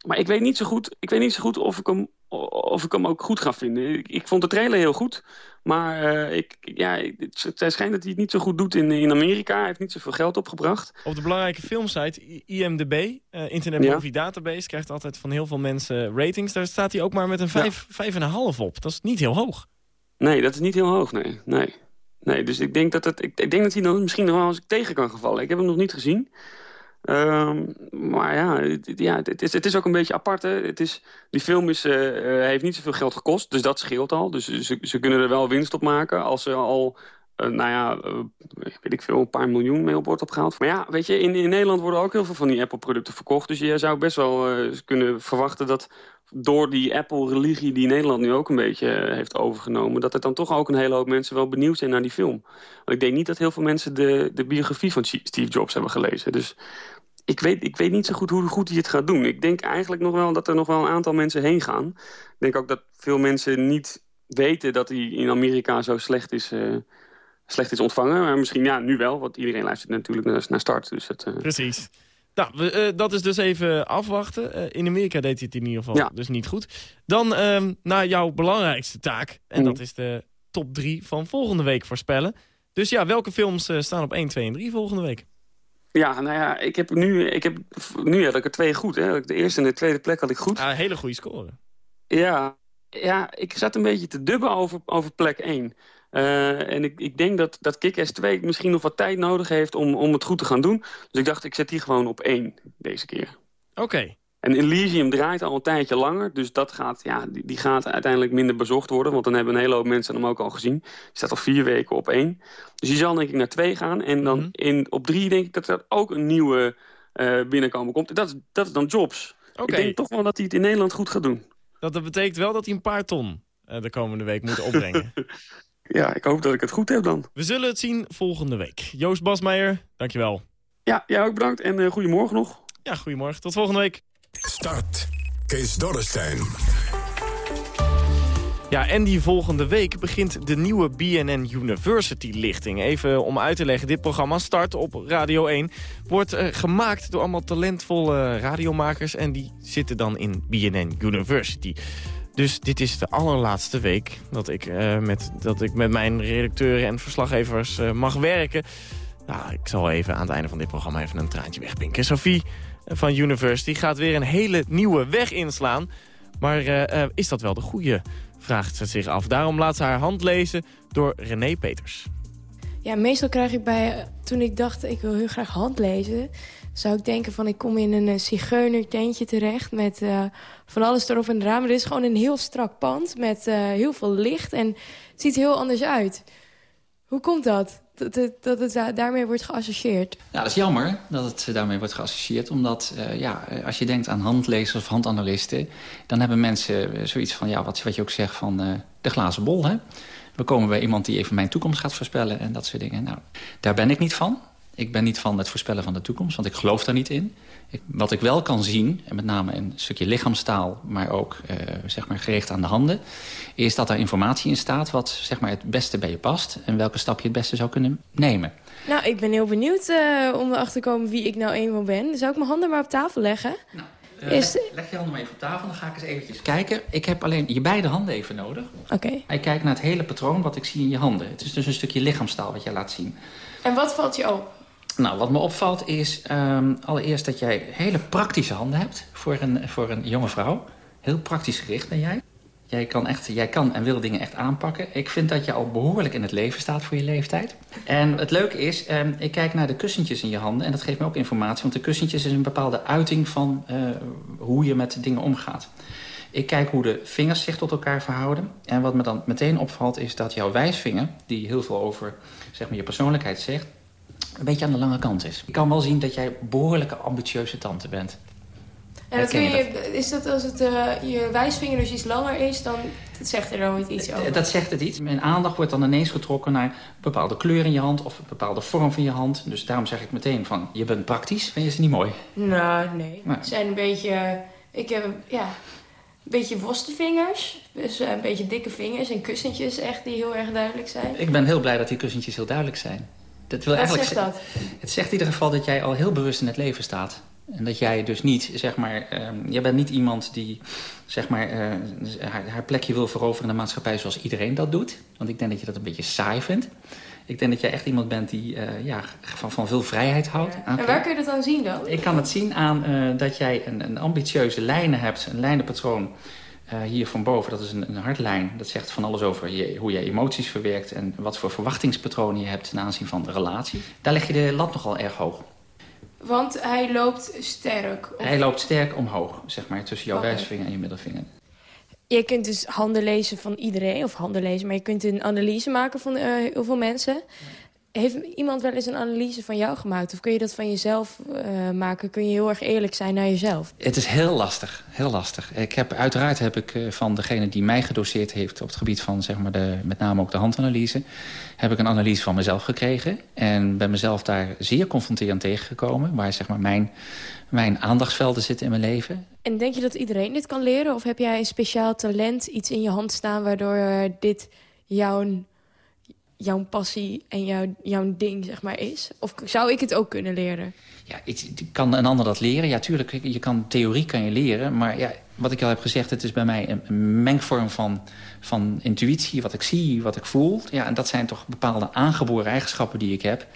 Maar ik weet niet zo goed, ik weet niet zo goed of, ik hem, of ik hem ook goed ga vinden. Ik, ik vond de trailer heel goed. Maar eh, ik, ja, het, het schijnt dat hij het niet zo goed doet in, in Amerika. Hij heeft niet zoveel geld opgebracht. Op de belangrijke filmsite IMDb, eh, Internet Ja. Movie Database, krijgt altijd van heel veel mensen ratings. Daar staat hij ook maar met een 5, 5,5 op. Dat is niet heel hoog. Nee, dat is niet heel hoog, nee. nee. nee dus ik denk dat, het, ik, ik denk dat hij dan misschien nog wel eens tegen kan gevallen. Ik heb hem nog niet gezien. Ehm, maar ja, het, ja het, is, het is ook een beetje apart. Hè. Het is, die film is, eh, eh, heeft niet zoveel geld gekost, dus dat scheelt al. Dus ze, ze kunnen er wel winst op maken als ze al... eh, nou ja, weet ik veel, een paar miljoen mee op wordt opgehaald. Maar ja, weet je, in, in Nederland worden ook heel veel van die Apple-producten verkocht. Dus je zou best wel kunnen verwachten dat door die Apple-religie die Nederland nu ook een beetje eh, heeft overgenomen... dat er dan toch ook een hele hoop mensen wel benieuwd zijn naar die film. Want ik denk niet dat heel veel mensen de, de biografie van Steve Jobs hebben gelezen. Dus ik, weet, ik weet niet zo goed hoe goed hij het gaat doen. Ik denk eigenlijk nog wel dat er nog wel een aantal mensen heen gaan. Ik denk ook dat veel mensen niet weten dat hij in Amerika zo slecht is, eh, slecht is ontvangen. Maar misschien ja, nu wel, want iedereen luistert natuurlijk naar, start. Dus het, eh, Precies. Nou, we, eh, dat is dus even afwachten. Eh, in Amerika deed hij het in ieder geval Ja. dus niet goed. Dan ehm, naar jouw belangrijkste taak. En Mm. dat is de top 3 van volgende week voorspellen. Dus ja, welke films eh, staan op 1, 2 en 3 volgende week? Ja, nou ja, ik heb nu, ik heb, nu had ik er twee goed. Hè. De eerste en de tweede plek had ik goed. Ah, een hele goede score. Ja, ja, ik zat een beetje te dubben over, over plek 1. Eh, en ik, ik denk dat, dat Kick-Ass 2 misschien nog wat tijd nodig heeft om, om het goed te gaan doen. Dus ik dacht, ik zet die gewoon op 1 deze keer. Oké. En Elysium draait al een tijdje langer. Dus dat gaat, ja, die, die gaat uiteindelijk minder bezocht worden. Want dan hebben een hele hoop mensen hem ook al gezien. Die staat al vier weken op 1. Dus die zal denk ik naar 2 gaan. En dan in, op 3 denk ik dat er ook een nieuwe eh, binnenkomen komt. Dat is, dat is dan Jobs. Ik denk toch wel dat hij het in Nederland goed gaat doen. Dat, dat betekent wel dat hij een paar ton eh, de komende week moet opbrengen. Ja, ik hoop dat ik het goed heb dan. We zullen het zien volgende week. Joost Basmeijer, dankjewel. Ja, jij ook bedankt en eh goedemorgen nog. Ja, goedemorgen. Tot volgende week. Start. Kees Dorrestein. Ja, en die volgende week begint de nieuwe BNN University-lichting. Even om uit te leggen, dit programma Start op Radio 1... wordt eh, gemaakt door allemaal talentvolle radiomakers... en die zitten dan in BNN University. Dus dit is de allerlaatste week dat ik, eh, met, dat ik met mijn redacteuren en verslaggevers eh, mag werken. Nou, ik zal even aan het einde van dit programma even een traantje wegpinken. Sophie eh, van University gaat weer een hele nieuwe weg inslaan. Maar is dat wel de goede? Vraagt ze zich af. Daarom laat ze haar hand lezen door René Peters. Ja, meestal krijg ik bij... Toen ik dacht, ik wil heel graag handlezen... zou ik denken van, ik kom in een uh, zigeunertentje terecht... met uh, van alles erop en eraan. Maar dit is gewoon een heel strak pand met uh, heel veel licht. En het ziet heel anders uit. Hoe komt dat? Dat het, daarmee wordt geassocieerd? Ja, dat is jammer dat het daarmee wordt geassocieerd. Omdat ja, als je denkt aan handlezers of handanalisten... dan hebben mensen zoiets van, ja, wat, wat je ook zegt van de glazen bol. Hè? We komen bij iemand die even mijn toekomst gaat voorspellen en dat soort dingen. Nou, daar ben ik niet van. Ik ben niet van het voorspellen van de toekomst, want ik geloof daar niet in. Ik, wat ik wel kan zien, en met name een stukje lichaamstaal... maar ook uh, zeg maar gericht aan de handen... is dat er informatie in staat wat zeg maar, het beste bij je past... en welke stap je het beste zou kunnen nemen. Nou, ik ben heel benieuwd uh, om erachter te komen wie ik nou eenmaal ben. Zou ik mijn handen maar op tafel leggen? Nou. Uh, is... leg, leg, je handen maar even op tafel, dan ga ik eens eventjes kijken. Ik heb alleen je beide handen even nodig. Oké. Okay. Ik kijk naar het hele patroon wat ik zie in je handen. Het is dus een stukje lichaamstaal wat jij laat zien. En wat valt je op? Nou, wat me opvalt is um, allereerst dat jij hele praktische handen hebt voor een, voor een jonge vrouw. Heel praktisch gericht ben jij. Jij kan, echt, jij kan en wil dingen echt aanpakken. Ik vind dat je al behoorlijk in het leven staat voor je leeftijd. En het leuke is, um, ik kijk naar de kussentjes in je handen... en dat geeft me ook informatie, want de kussentjes is een bepaalde uiting van uh, hoe je met dingen omgaat. Ik kijk hoe de vingers zich tot elkaar verhouden. En wat me dan meteen opvalt is dat jouw wijsvinger... die heel veel over zeg maar, je persoonlijkheid zegt... een beetje aan de lange kant is. Ik kan wel zien dat jij behoorlijke ambitieuze tante bent. En dat kun je, is dat als het, uh, je wijsvinger dus iets langer is, dan dat zegt er dan iets over? Dat zegt het iets. Mijn aandacht wordt dan ineens getrokken naar een bepaalde kleur in je hand... of een bepaalde vorm van je hand. Dus daarom zeg ik meteen van, je bent praktisch. Vind je ze niet mooi? Nou, nee. Het zijn een beetje... Ik heb ja, een beetje worstenvingers. Dus een beetje dikke vingers en kussentjes echt die heel erg duidelijk zijn. Ik ben heel blij dat die kussentjes heel duidelijk zijn. Dat wil Wat eigenlijk zegt dat? Het zegt in ieder geval dat jij al heel bewust in het leven staat. En dat jij dus niet, zeg maar... Um, jij bent niet iemand die, zeg maar, uh, haar, haar, plekje wil veroveren in de maatschappij zoals iedereen dat doet. Want ik denk dat je dat een beetje saai vindt. Ik denk dat jij echt iemand bent die uh, ja, van, van veel vrijheid houdt. Ja. En waar kun je dat dan zien dan? Ik kan het zien aan uh, dat jij een, een ambitieuze lijnen hebt, een lijnenpatroon... Uh, hier van boven, dat is een, een hardlijn. Dat zegt van alles over je, hoe je emoties verwerkt... en wat voor verwachtingspatronen je hebt ten aanzien van de relatie. Daar leg je de lat nogal erg hoog. Want hij loopt sterk? Of... Hij loopt sterk omhoog, zeg maar, tussen jouw okay. wijsvinger en je middelvinger. Je kunt dus handen lezen van iedereen, of handen lezen... maar je kunt een analyse maken van uh, heel veel mensen. Heeft iemand wel eens een analyse van jou gemaakt? Of kun je dat van jezelf eh, maken? Kun je heel erg eerlijk zijn naar jezelf? Het is heel lastig, heel lastig. Ik heb, uiteraard heb ik eh, van degene die mij gedoseerd heeft... op het gebied van zeg maar, de, met name ook de handanalyse... heb ik een analyse van mezelf gekregen. En ben mezelf daar zeer confronterend tegengekomen... waar zeg maar, mijn, mijn aandachtsvelden zitten in mijn leven. En denk je dat iedereen dit kan leren? Of heb jij een speciaal talent, iets in je hand staan... waardoor dit jouw, jouw passie en jouw, jouw ding zeg maar, is? Of zou ik het ook kunnen leren? Ja, kan een ander dat leren? Ja, tuurlijk. Je kan, theorie kan je leren. Maar ja, wat ik al heb gezegd, het is bij mij een, een mengvorm van, van intuïtie. Wat ik zie, wat ik voel. Ja, en dat zijn toch bepaalde aangeboren eigenschappen die ik heb.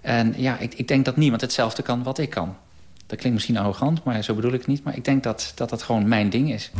En ja, ik, ik denk dat niemand hetzelfde kan wat ik kan. Dat klinkt misschien arrogant, maar zo bedoel ik het niet. Maar ik denk dat dat, dat gewoon mijn ding is.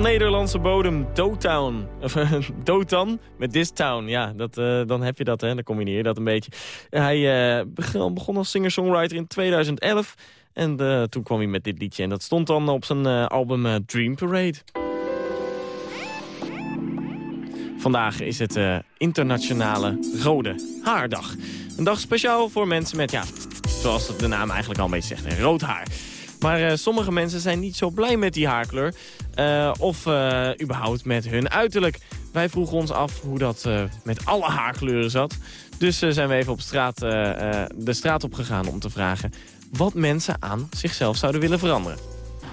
Nederlandse bodem, Dotown. Of Dotan met This Town. Ja, dat, eh, dan heb je dat, hè. Dan combineer je dat een beetje. Hij eh, begon, als singer-songwriter in 2011. En eh, toen kwam hij met dit liedje. En dat stond dan op zijn eh, album eh, Dream Parade. Vandaag is het eh, internationale Rode Haardag. Een dag speciaal voor mensen met, ja, zoals de naam eigenlijk al beetje zegt, rood haar. Maar eh, sommige mensen zijn niet zo blij met die haarkleur. eh, of eh, überhaupt met hun uiterlijk. Wij vroegen ons af hoe dat eh, met alle haarkleuren zat. Dus zijn we even op straat, de straat op gegaan om te vragen... wat mensen aan zichzelf zouden willen veranderen.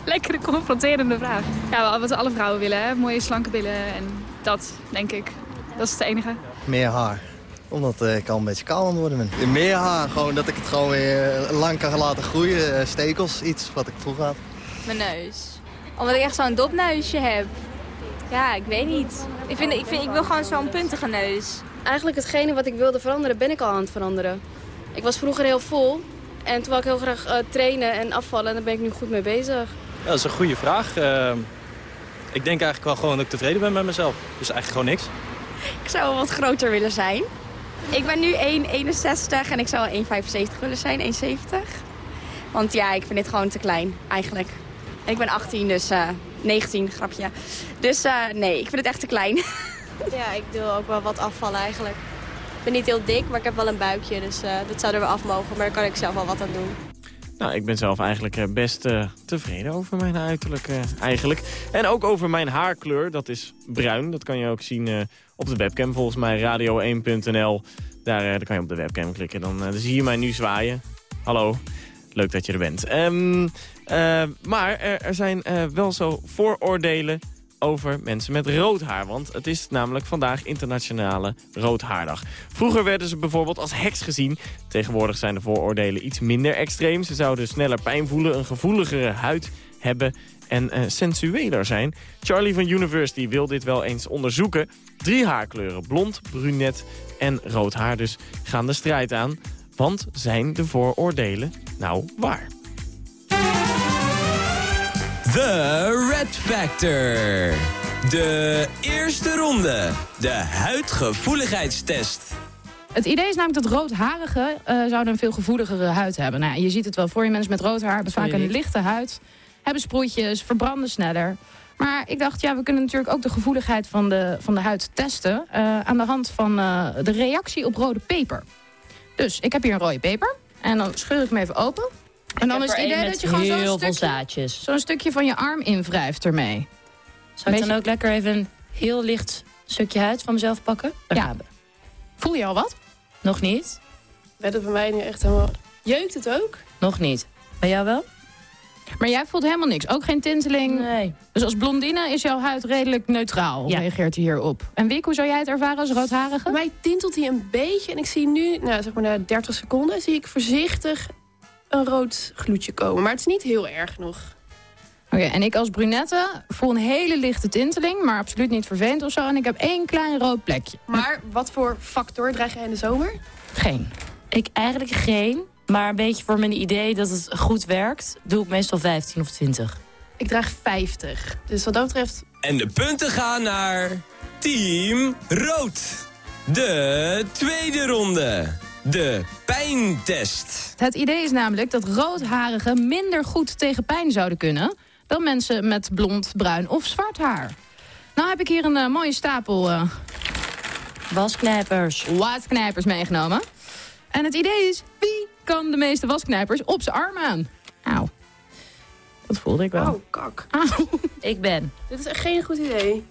Lekkere confronterende vraag. Ja, wat alle vrouwen willen, hè? mooie slanke billen en dat, denk ik. Dat is het enige. Meer haar. Omdat eh, ik al een beetje kaal aan het worden ben. Meer haar, gewoon dat ik het gewoon weer eh, lang kan laten groeien. Eh, stekels, iets wat ik vroeger had. Mijn neus. Omdat ik echt zo'n dopneusje heb. Ja, ik weet niet. Ik, vind, ik, vind, ik wil gewoon zo'n puntige neus. eigenlijk hetgene wat ik wilde veranderen, ben ik al aan het veranderen. Ik was vroeger heel vol en toen wou ik heel graag eh, trainen en afvallen en daar ben ik nu goed mee bezig. Ja, dat is een goede vraag. Ik denk eigenlijk wel gewoon dat ik tevreden ben met mezelf. Dus eigenlijk gewoon niks. Ik zou wel wat groter willen zijn. Ik ben nu 1,61 en ik zou wel 1,75 willen zijn, 1,70. Want ja, ik vind dit gewoon te klein, eigenlijk. En ik ben 18, dus eh 19, grapje. Dus eh, nee, ik vind het echt te klein. Ja, ik doe ook wel wat afvallen eigenlijk. Ik ben niet heel dik, maar ik heb wel een buikje, dus eh, dat zou er wel af mogen. Maar daar kan ik zelf wel wat aan doen. Nou, ik ben zelf eigenlijk best eh, tevreden over mijn uiterlijk eh, eigenlijk. En ook over mijn haarkleur, dat is bruin. Dat kan je ook zien eh, op de webcam, volgens mij radio1.nl. Daar, eh, daar kan je op de webcam klikken, dan, eh, dan zie je mij nu zwaaien. Hallo, leuk dat je er bent. Ehm, eh, maar er, er zijn wel zo vooroordelen over mensen met rood haar. Want het is namelijk vandaag internationale roodhaardag. Vroeger werden ze bijvoorbeeld als heks gezien. Tegenwoordig zijn de vooroordelen iets minder extreem. Ze zouden sneller pijn voelen, een gevoeligere huid hebben en eh, sensueler zijn. Charlie van University wil dit wel eens onderzoeken. Drie haarkleuren, blond, brunet en rood haar dus, gaan de strijd aan. Want zijn de vooroordelen nou waar? The Red Factor. De eerste ronde. De huidgevoeligheidstest. Het idee is namelijk dat roodharigen eh, zouden een veel gevoeligere huid hebben. Nou, je ziet het wel voor je mensen met rood haar hebben vaak een lichte huid. Hebben sproetjes, verbranden sneller. Maar ik dacht, ja, we kunnen natuurlijk ook de gevoeligheid van de, van de huid testen... eh, aan de hand van eh, de reactie op rode peper. Dus ik heb hier een rode peper. En dan scheur ik hem even open. En dan is het idee dat je gewoon zo'n stukje, zaadjes. zo'n stukje van je arm invrijft ermee. Zou ik dan ook lekker even een heel licht stukje huid van mezelf pakken? Daar Ja. gaan we. Voel je al wat? Nog niet? Werd het bij mij nu echt helemaal... Jeukt het ook? Nog niet. Bij jou wel? Maar jij voelt helemaal niks. Ook geen tinteling. Nee. Dus als blondine is jouw huid redelijk neutraal. Ja. Reageert hij hierop. En Wiek, hoe zou jij het ervaren als roodharige? Bij mij tintelt hij een beetje en ik zie nu, nou, zeg maar na 30 seconden, zie ik voorzichtig een rood gloedje komen. Maar het is niet heel erg nog. Oké, en ik als brunette voel een hele lichte tinteling, maar absoluut niet vervelend of zo. En ik heb één klein rood plekje. Maar wat voor factor draag jij in de zomer? Geen. Ik eigenlijk geen. Maar een beetje voor mijn idee dat het goed werkt, doe ik meestal 15 of 20. Ik draag 50. Dus wat dat betreft, En de punten gaan naar Team Rood. De tweede ronde. De pijntest. Het idee is namelijk dat roodharigen minder goed tegen pijn zouden kunnen... dan mensen met blond, bruin of zwart haar. Nou heb ik hier een eh, mooie stapel eh, wasknijpers. wasknijpers meegenomen. En het idee is, wie kan de meeste wasknijpers op zijn arm aan? Auw. Dat voelde ik wel. oh kak. Ik ben. Dit is echt geen goed idee.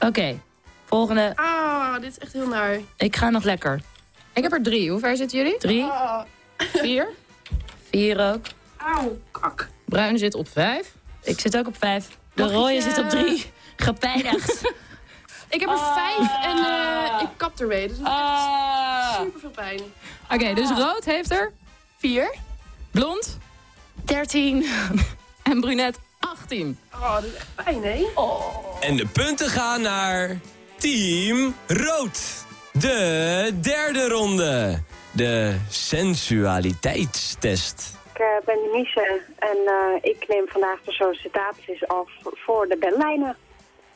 Oké, volgende. Ah, dit is echt heel naar. Ik ga nog lekker. Ik heb er drie. Hoe ver zitten jullie? Drie, Ah, Vier. vier ook. auw, kak. Bruin zit op vijf. Ik zit ook op vijf. De rode eh, zit op drie. Gepijnigd. Ik heb er Ah. vijf en eh, ik kap ermee. Dus echt super veel pijn. Oké, dus rood heeft er Vier. blond 13. en brunet 18. Oh, dit is echt pijn, hè? En de punten gaan naar Team Rood. De derde ronde. De sensualiteitstest. Ik eh, ben Denise en eh, ik neem vandaag de sollicitaties af voor de bedlijnen.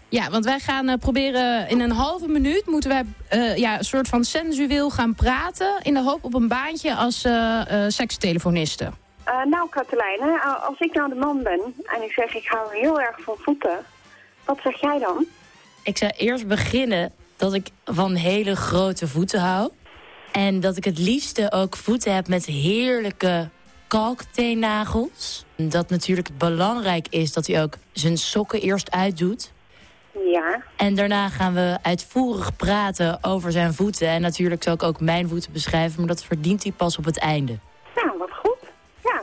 Ja, want wij gaan eh, proberen in een halve minuut moeten wij eh, ja, een soort van sensueel gaan praten in de hoop op een baantje als eh eh sekstelefoniste. Eh, nou, Katelijne, als ik nou de man ben en ik zeg ik hou heel erg van voeten, wat zeg jij dan? Ik zou eerst beginnen dat ik van hele grote voeten hou. En dat ik het liefste ook voeten heb met heerlijke kalkteennagels. Dat natuurlijk belangrijk is dat hij ook zijn sokken eerst uitdoet. Ja. En daarna gaan we uitvoerig praten over zijn voeten. En natuurlijk zal ik ook mijn voeten beschrijven, maar dat verdient hij pas op het einde. Nou, wat goed. Ja.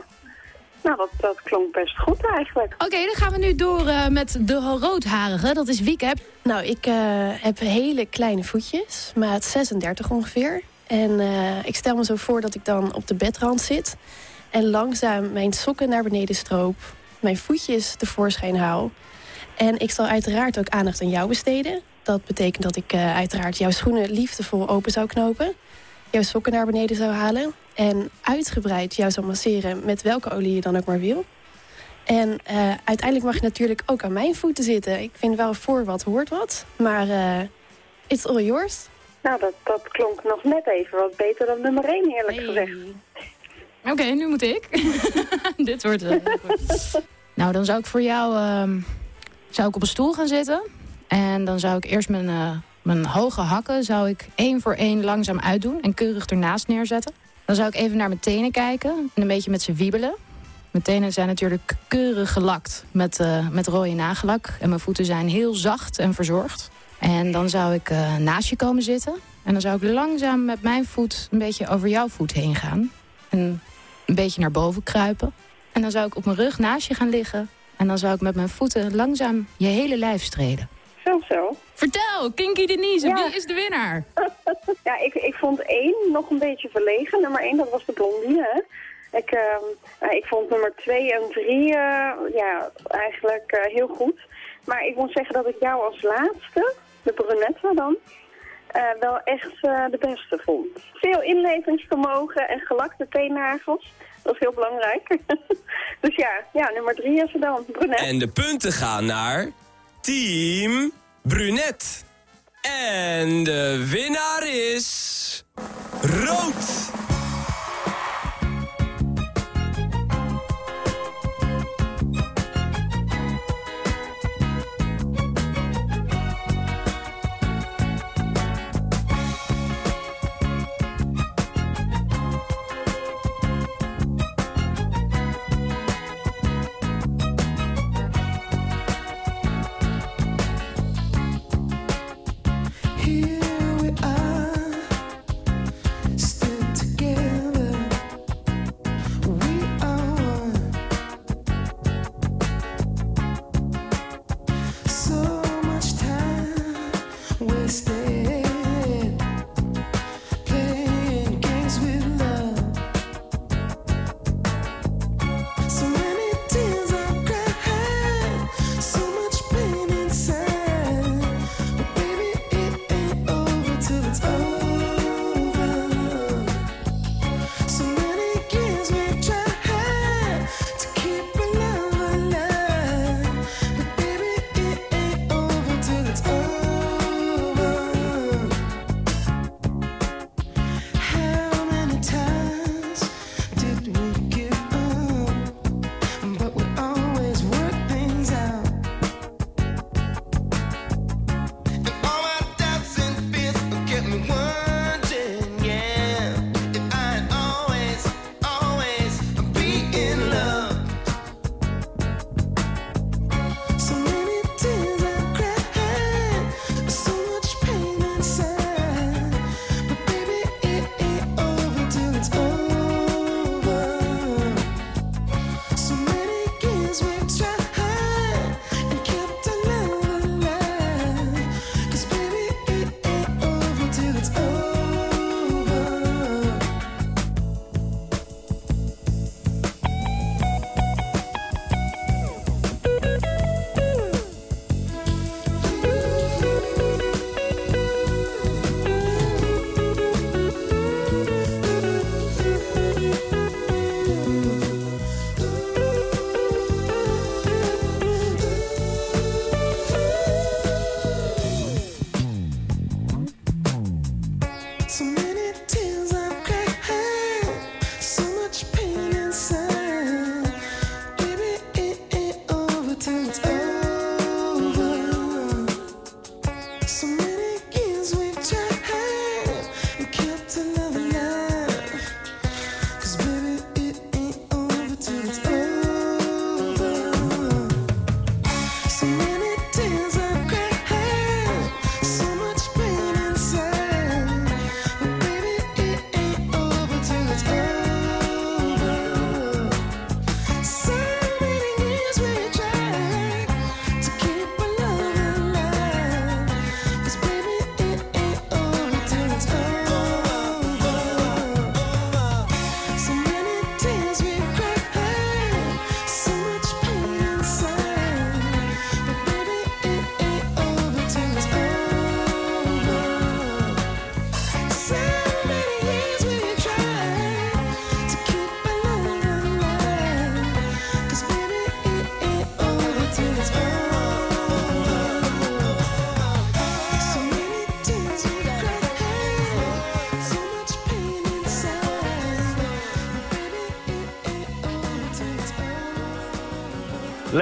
Nou, dat, dat klonk best goed eigenlijk. Oké, dan gaan we nu door eh, met de roodharige. Dat is Wieke. Nou, ik eh, heb hele kleine voetjes, maat 36 ongeveer. En eh, ik stel me zo voor dat ik dan op de bedrand zit... en langzaam mijn sokken naar beneden stroop... mijn voetjes tevoorschijn haal. En ik zal uiteraard ook aandacht aan jou besteden. Dat betekent dat ik eh, uiteraard jouw schoenen liefdevol open zou knopen. Jouw sokken naar beneden zou halen. En uitgebreid jou zou masseren met welke olie je dan ook maar wil. En eh, uiteindelijk mag je natuurlijk ook aan mijn voeten zitten. Ik vind wel voor wat hoort wat. Maar eh, it's all yours. Nou, dat, dat klonk nog net even wat beter dan nummer 1, eerlijk gezegd. Oké, nu moet ik. Dit wordt... goed. nou, dan zou ik voor jou ehm, zou ik op een stoel gaan zitten. En dan zou ik eerst mijn, eh, mijn hoge hakken zou ik één voor één langzaam uitdoen. En keurig ernaast neerzetten. Dan zou ik even naar mijn tenen kijken. En een beetje met ze wiebelen. Mijn tenen zijn natuurlijk keurig gelakt met, eh, met rode nagellak. En mijn voeten zijn heel zacht en verzorgd. En dan zou ik eh, naast je komen zitten. En dan zou ik langzaam met mijn voet een beetje over jouw voet heen gaan. En een beetje naar boven kruipen. En dan zou ik op mijn rug naast je gaan liggen. En dan zou ik met mijn voeten langzaam je hele lijf strelen. Zo, zo. Vertel, Kinky Denise, wie is de winnaar? Ja, ik, ik vond één nog een beetje verlegen. Nummer één, dat was de blondine. Ik, ehm, ik vond nummer twee en drie eh, ja, eigenlijk eh, heel goed. Maar ik moet zeggen dat ik jou als laatste, de brunette dan, eh, wel echt eh, de beste vond. Veel inlevingsvermogen en gelakte teennagels. Dat is heel belangrijk. dus ja, ja, nummer drie is er dan, brunette. En de punten gaan naar Team Brunet. En de winnaar is... Rood!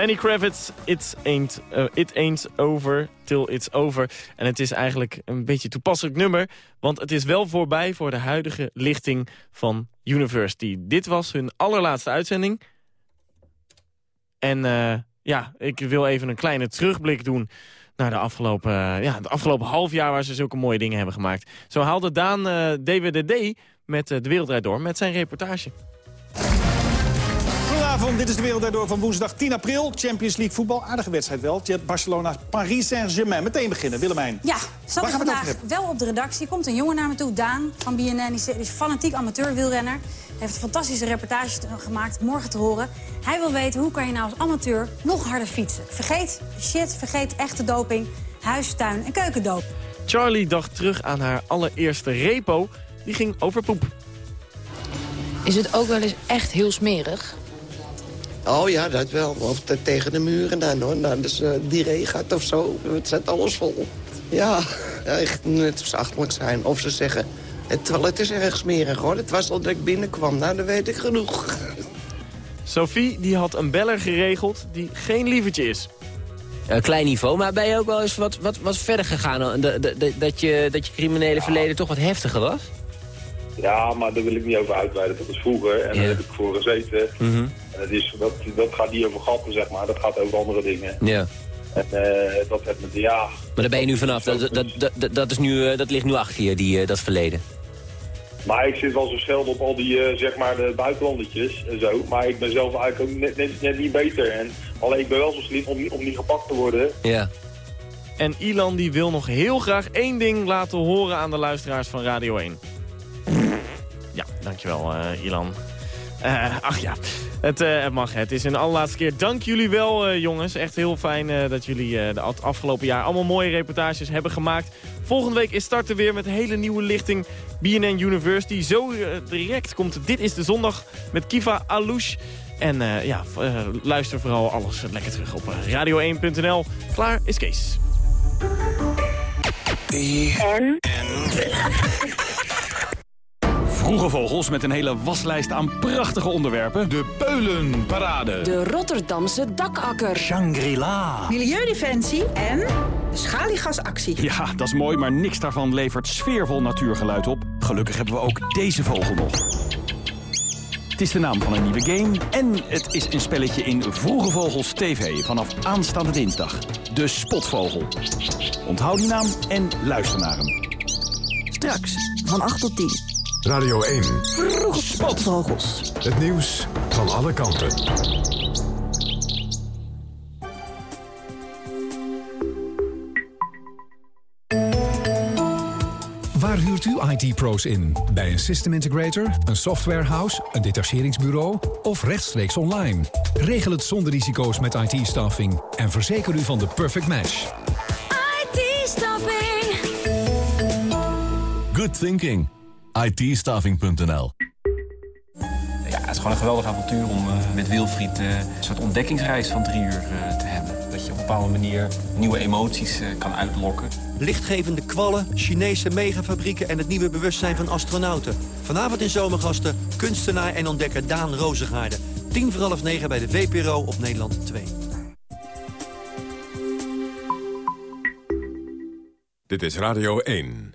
Lenny Kravitz, It Ain't, eh, It Ain't Over Till It's Over. En het is eigenlijk een beetje toepasselijk nummer... want het is wel voorbij voor de huidige lichting van University. Dit was hun allerlaatste uitzending. En eh, ja, ik wil even een kleine terugblik doen... naar de afgelopen, eh, ja, het afgelopen half jaar waar ze zulke mooie dingen hebben gemaakt. Zo haalde Daan DWDD met De Wereld Draait Door met zijn reportage. Goedenavond, dit is de Wereld Daardoor van woensdag 10 april. Champions League voetbal, aardige wedstrijd wel. Je hebt Barcelona, Paris Saint-Germain. Meteen beginnen, Willemijn. Ja, zat gaan we vandaag wel op de redactie. Komt een jongen naar me toe, Daan van BNN. Die is- fanatiek amateur-wielrenner. Hij heeft een fantastische reportage gemaakt, morgen te horen. Hij wil weten hoe kan je nou als amateur nog harder fietsen. Vergeet shit, vergeet echte doping, huis, tuin en keukendoop. Charlie dacht terug aan haar allereerste repo. Die ging over poep. Is het ook wel eens echt heel smerig? Oh ja, dat wel. Of te- tegen de muren dan hoor. Nou, dus uh, die gaat of zo. Het zet alles vol. Ja, echt net zachtelijk zijn. Of ze zeggen, het toilet is erg smerig hoor. Het was al dat ik binnenkwam. Nou, dan weet ik genoeg. Sophie die had een beller geregeld die geen lievertje is. Een klein niveau, maar ben je ook wel eens wat, wat, wat verder gegaan? dan? Dat, dat, dat- dat, je, dat je criminele verleden toch wat heftiger was? Ja, maar daar wil ik niet over uitweiden. Dat is vroeger en daar heb ik voor gezeten. En dat, is, dat, dat gaat niet over grappen, zeg maar. Dat gaat over andere dingen. Ja. En eh, dat heeft met ja. Maar daar ben je nu vanaf. Dat, dat, dat, dat, is nu, eh, dat ligt nu achter je, die, eh, dat verleden. Maar ik zit wel zo snel op al die, zeg maar, de buitenlandetjes en zo. Maar ik ben zelf eigenlijk ook net, net, net niet beter. En alleen ik ben wel zo slim om, niet- om niet gepakt te worden. Ja. En Ilan die wil nog heel graag één ding laten horen aan de luisteraars van Radio 1. Ja, dankjewel eh Ilan. Eh, ach ja, het, eh, het mag. Het is een allerlaatste keer. Dank jullie wel, eh, jongens. Echt heel fijn dat jullie de afgelopen jaar allemaal mooie reportages hebben gemaakt. Volgende week is starten weer met een hele nieuwe lichting BNN University. Zo direct komt Dit is de Zondag met Kiva Alouche. En ja, luister vooral alles lekker terug op eh, radio1.nl. Klaar is Kees. Vroege vogels met een hele waslijst aan prachtige onderwerpen. De Peulenparade. De Rotterdamse dakakker. Shangri-La. Milieudefensie en de schaliegasactie. Ja, dat is mooi, maar niks daarvan levert sfeervol natuurgeluid op. Gelukkig hebben we ook deze vogel nog. Het is de naam van een nieuwe game en het is een spelletje in Vroege Vogels TV vanaf aanstaande dinsdag. De Spotvogel. Onthoud die naam en luister naar hem. Straks van 8 tot 10. Radio 1. Vroege spotvogels. Het nieuws van alle kanten. Waar huurt u IT-pro's in? Bij een system integrator, een softwarehouse, een detacheringsbureau of rechtstreeks online? Regel het zonder risico's met IT-staffing en verzeker u van de perfect match. IT-staffing. Good thinking. itstaffing.nl Ja, het is gewoon een geweldig avontuur om eh, met Wilfried eh, een soort ontdekkingsreis van drie uur eh, te hebben. Dat je op een bepaalde manier nieuwe emoties eh, kan uitlokken. Lichtgevende kwallen, Chinese megafabrieken en het nieuwe bewustzijn van astronauten. Vanavond in Zomergasten, kunstenaar en ontdekker Daan Rozengaarde. Tien voor half negen bij de VPRO op Nederland 2. Dit is Radio 1.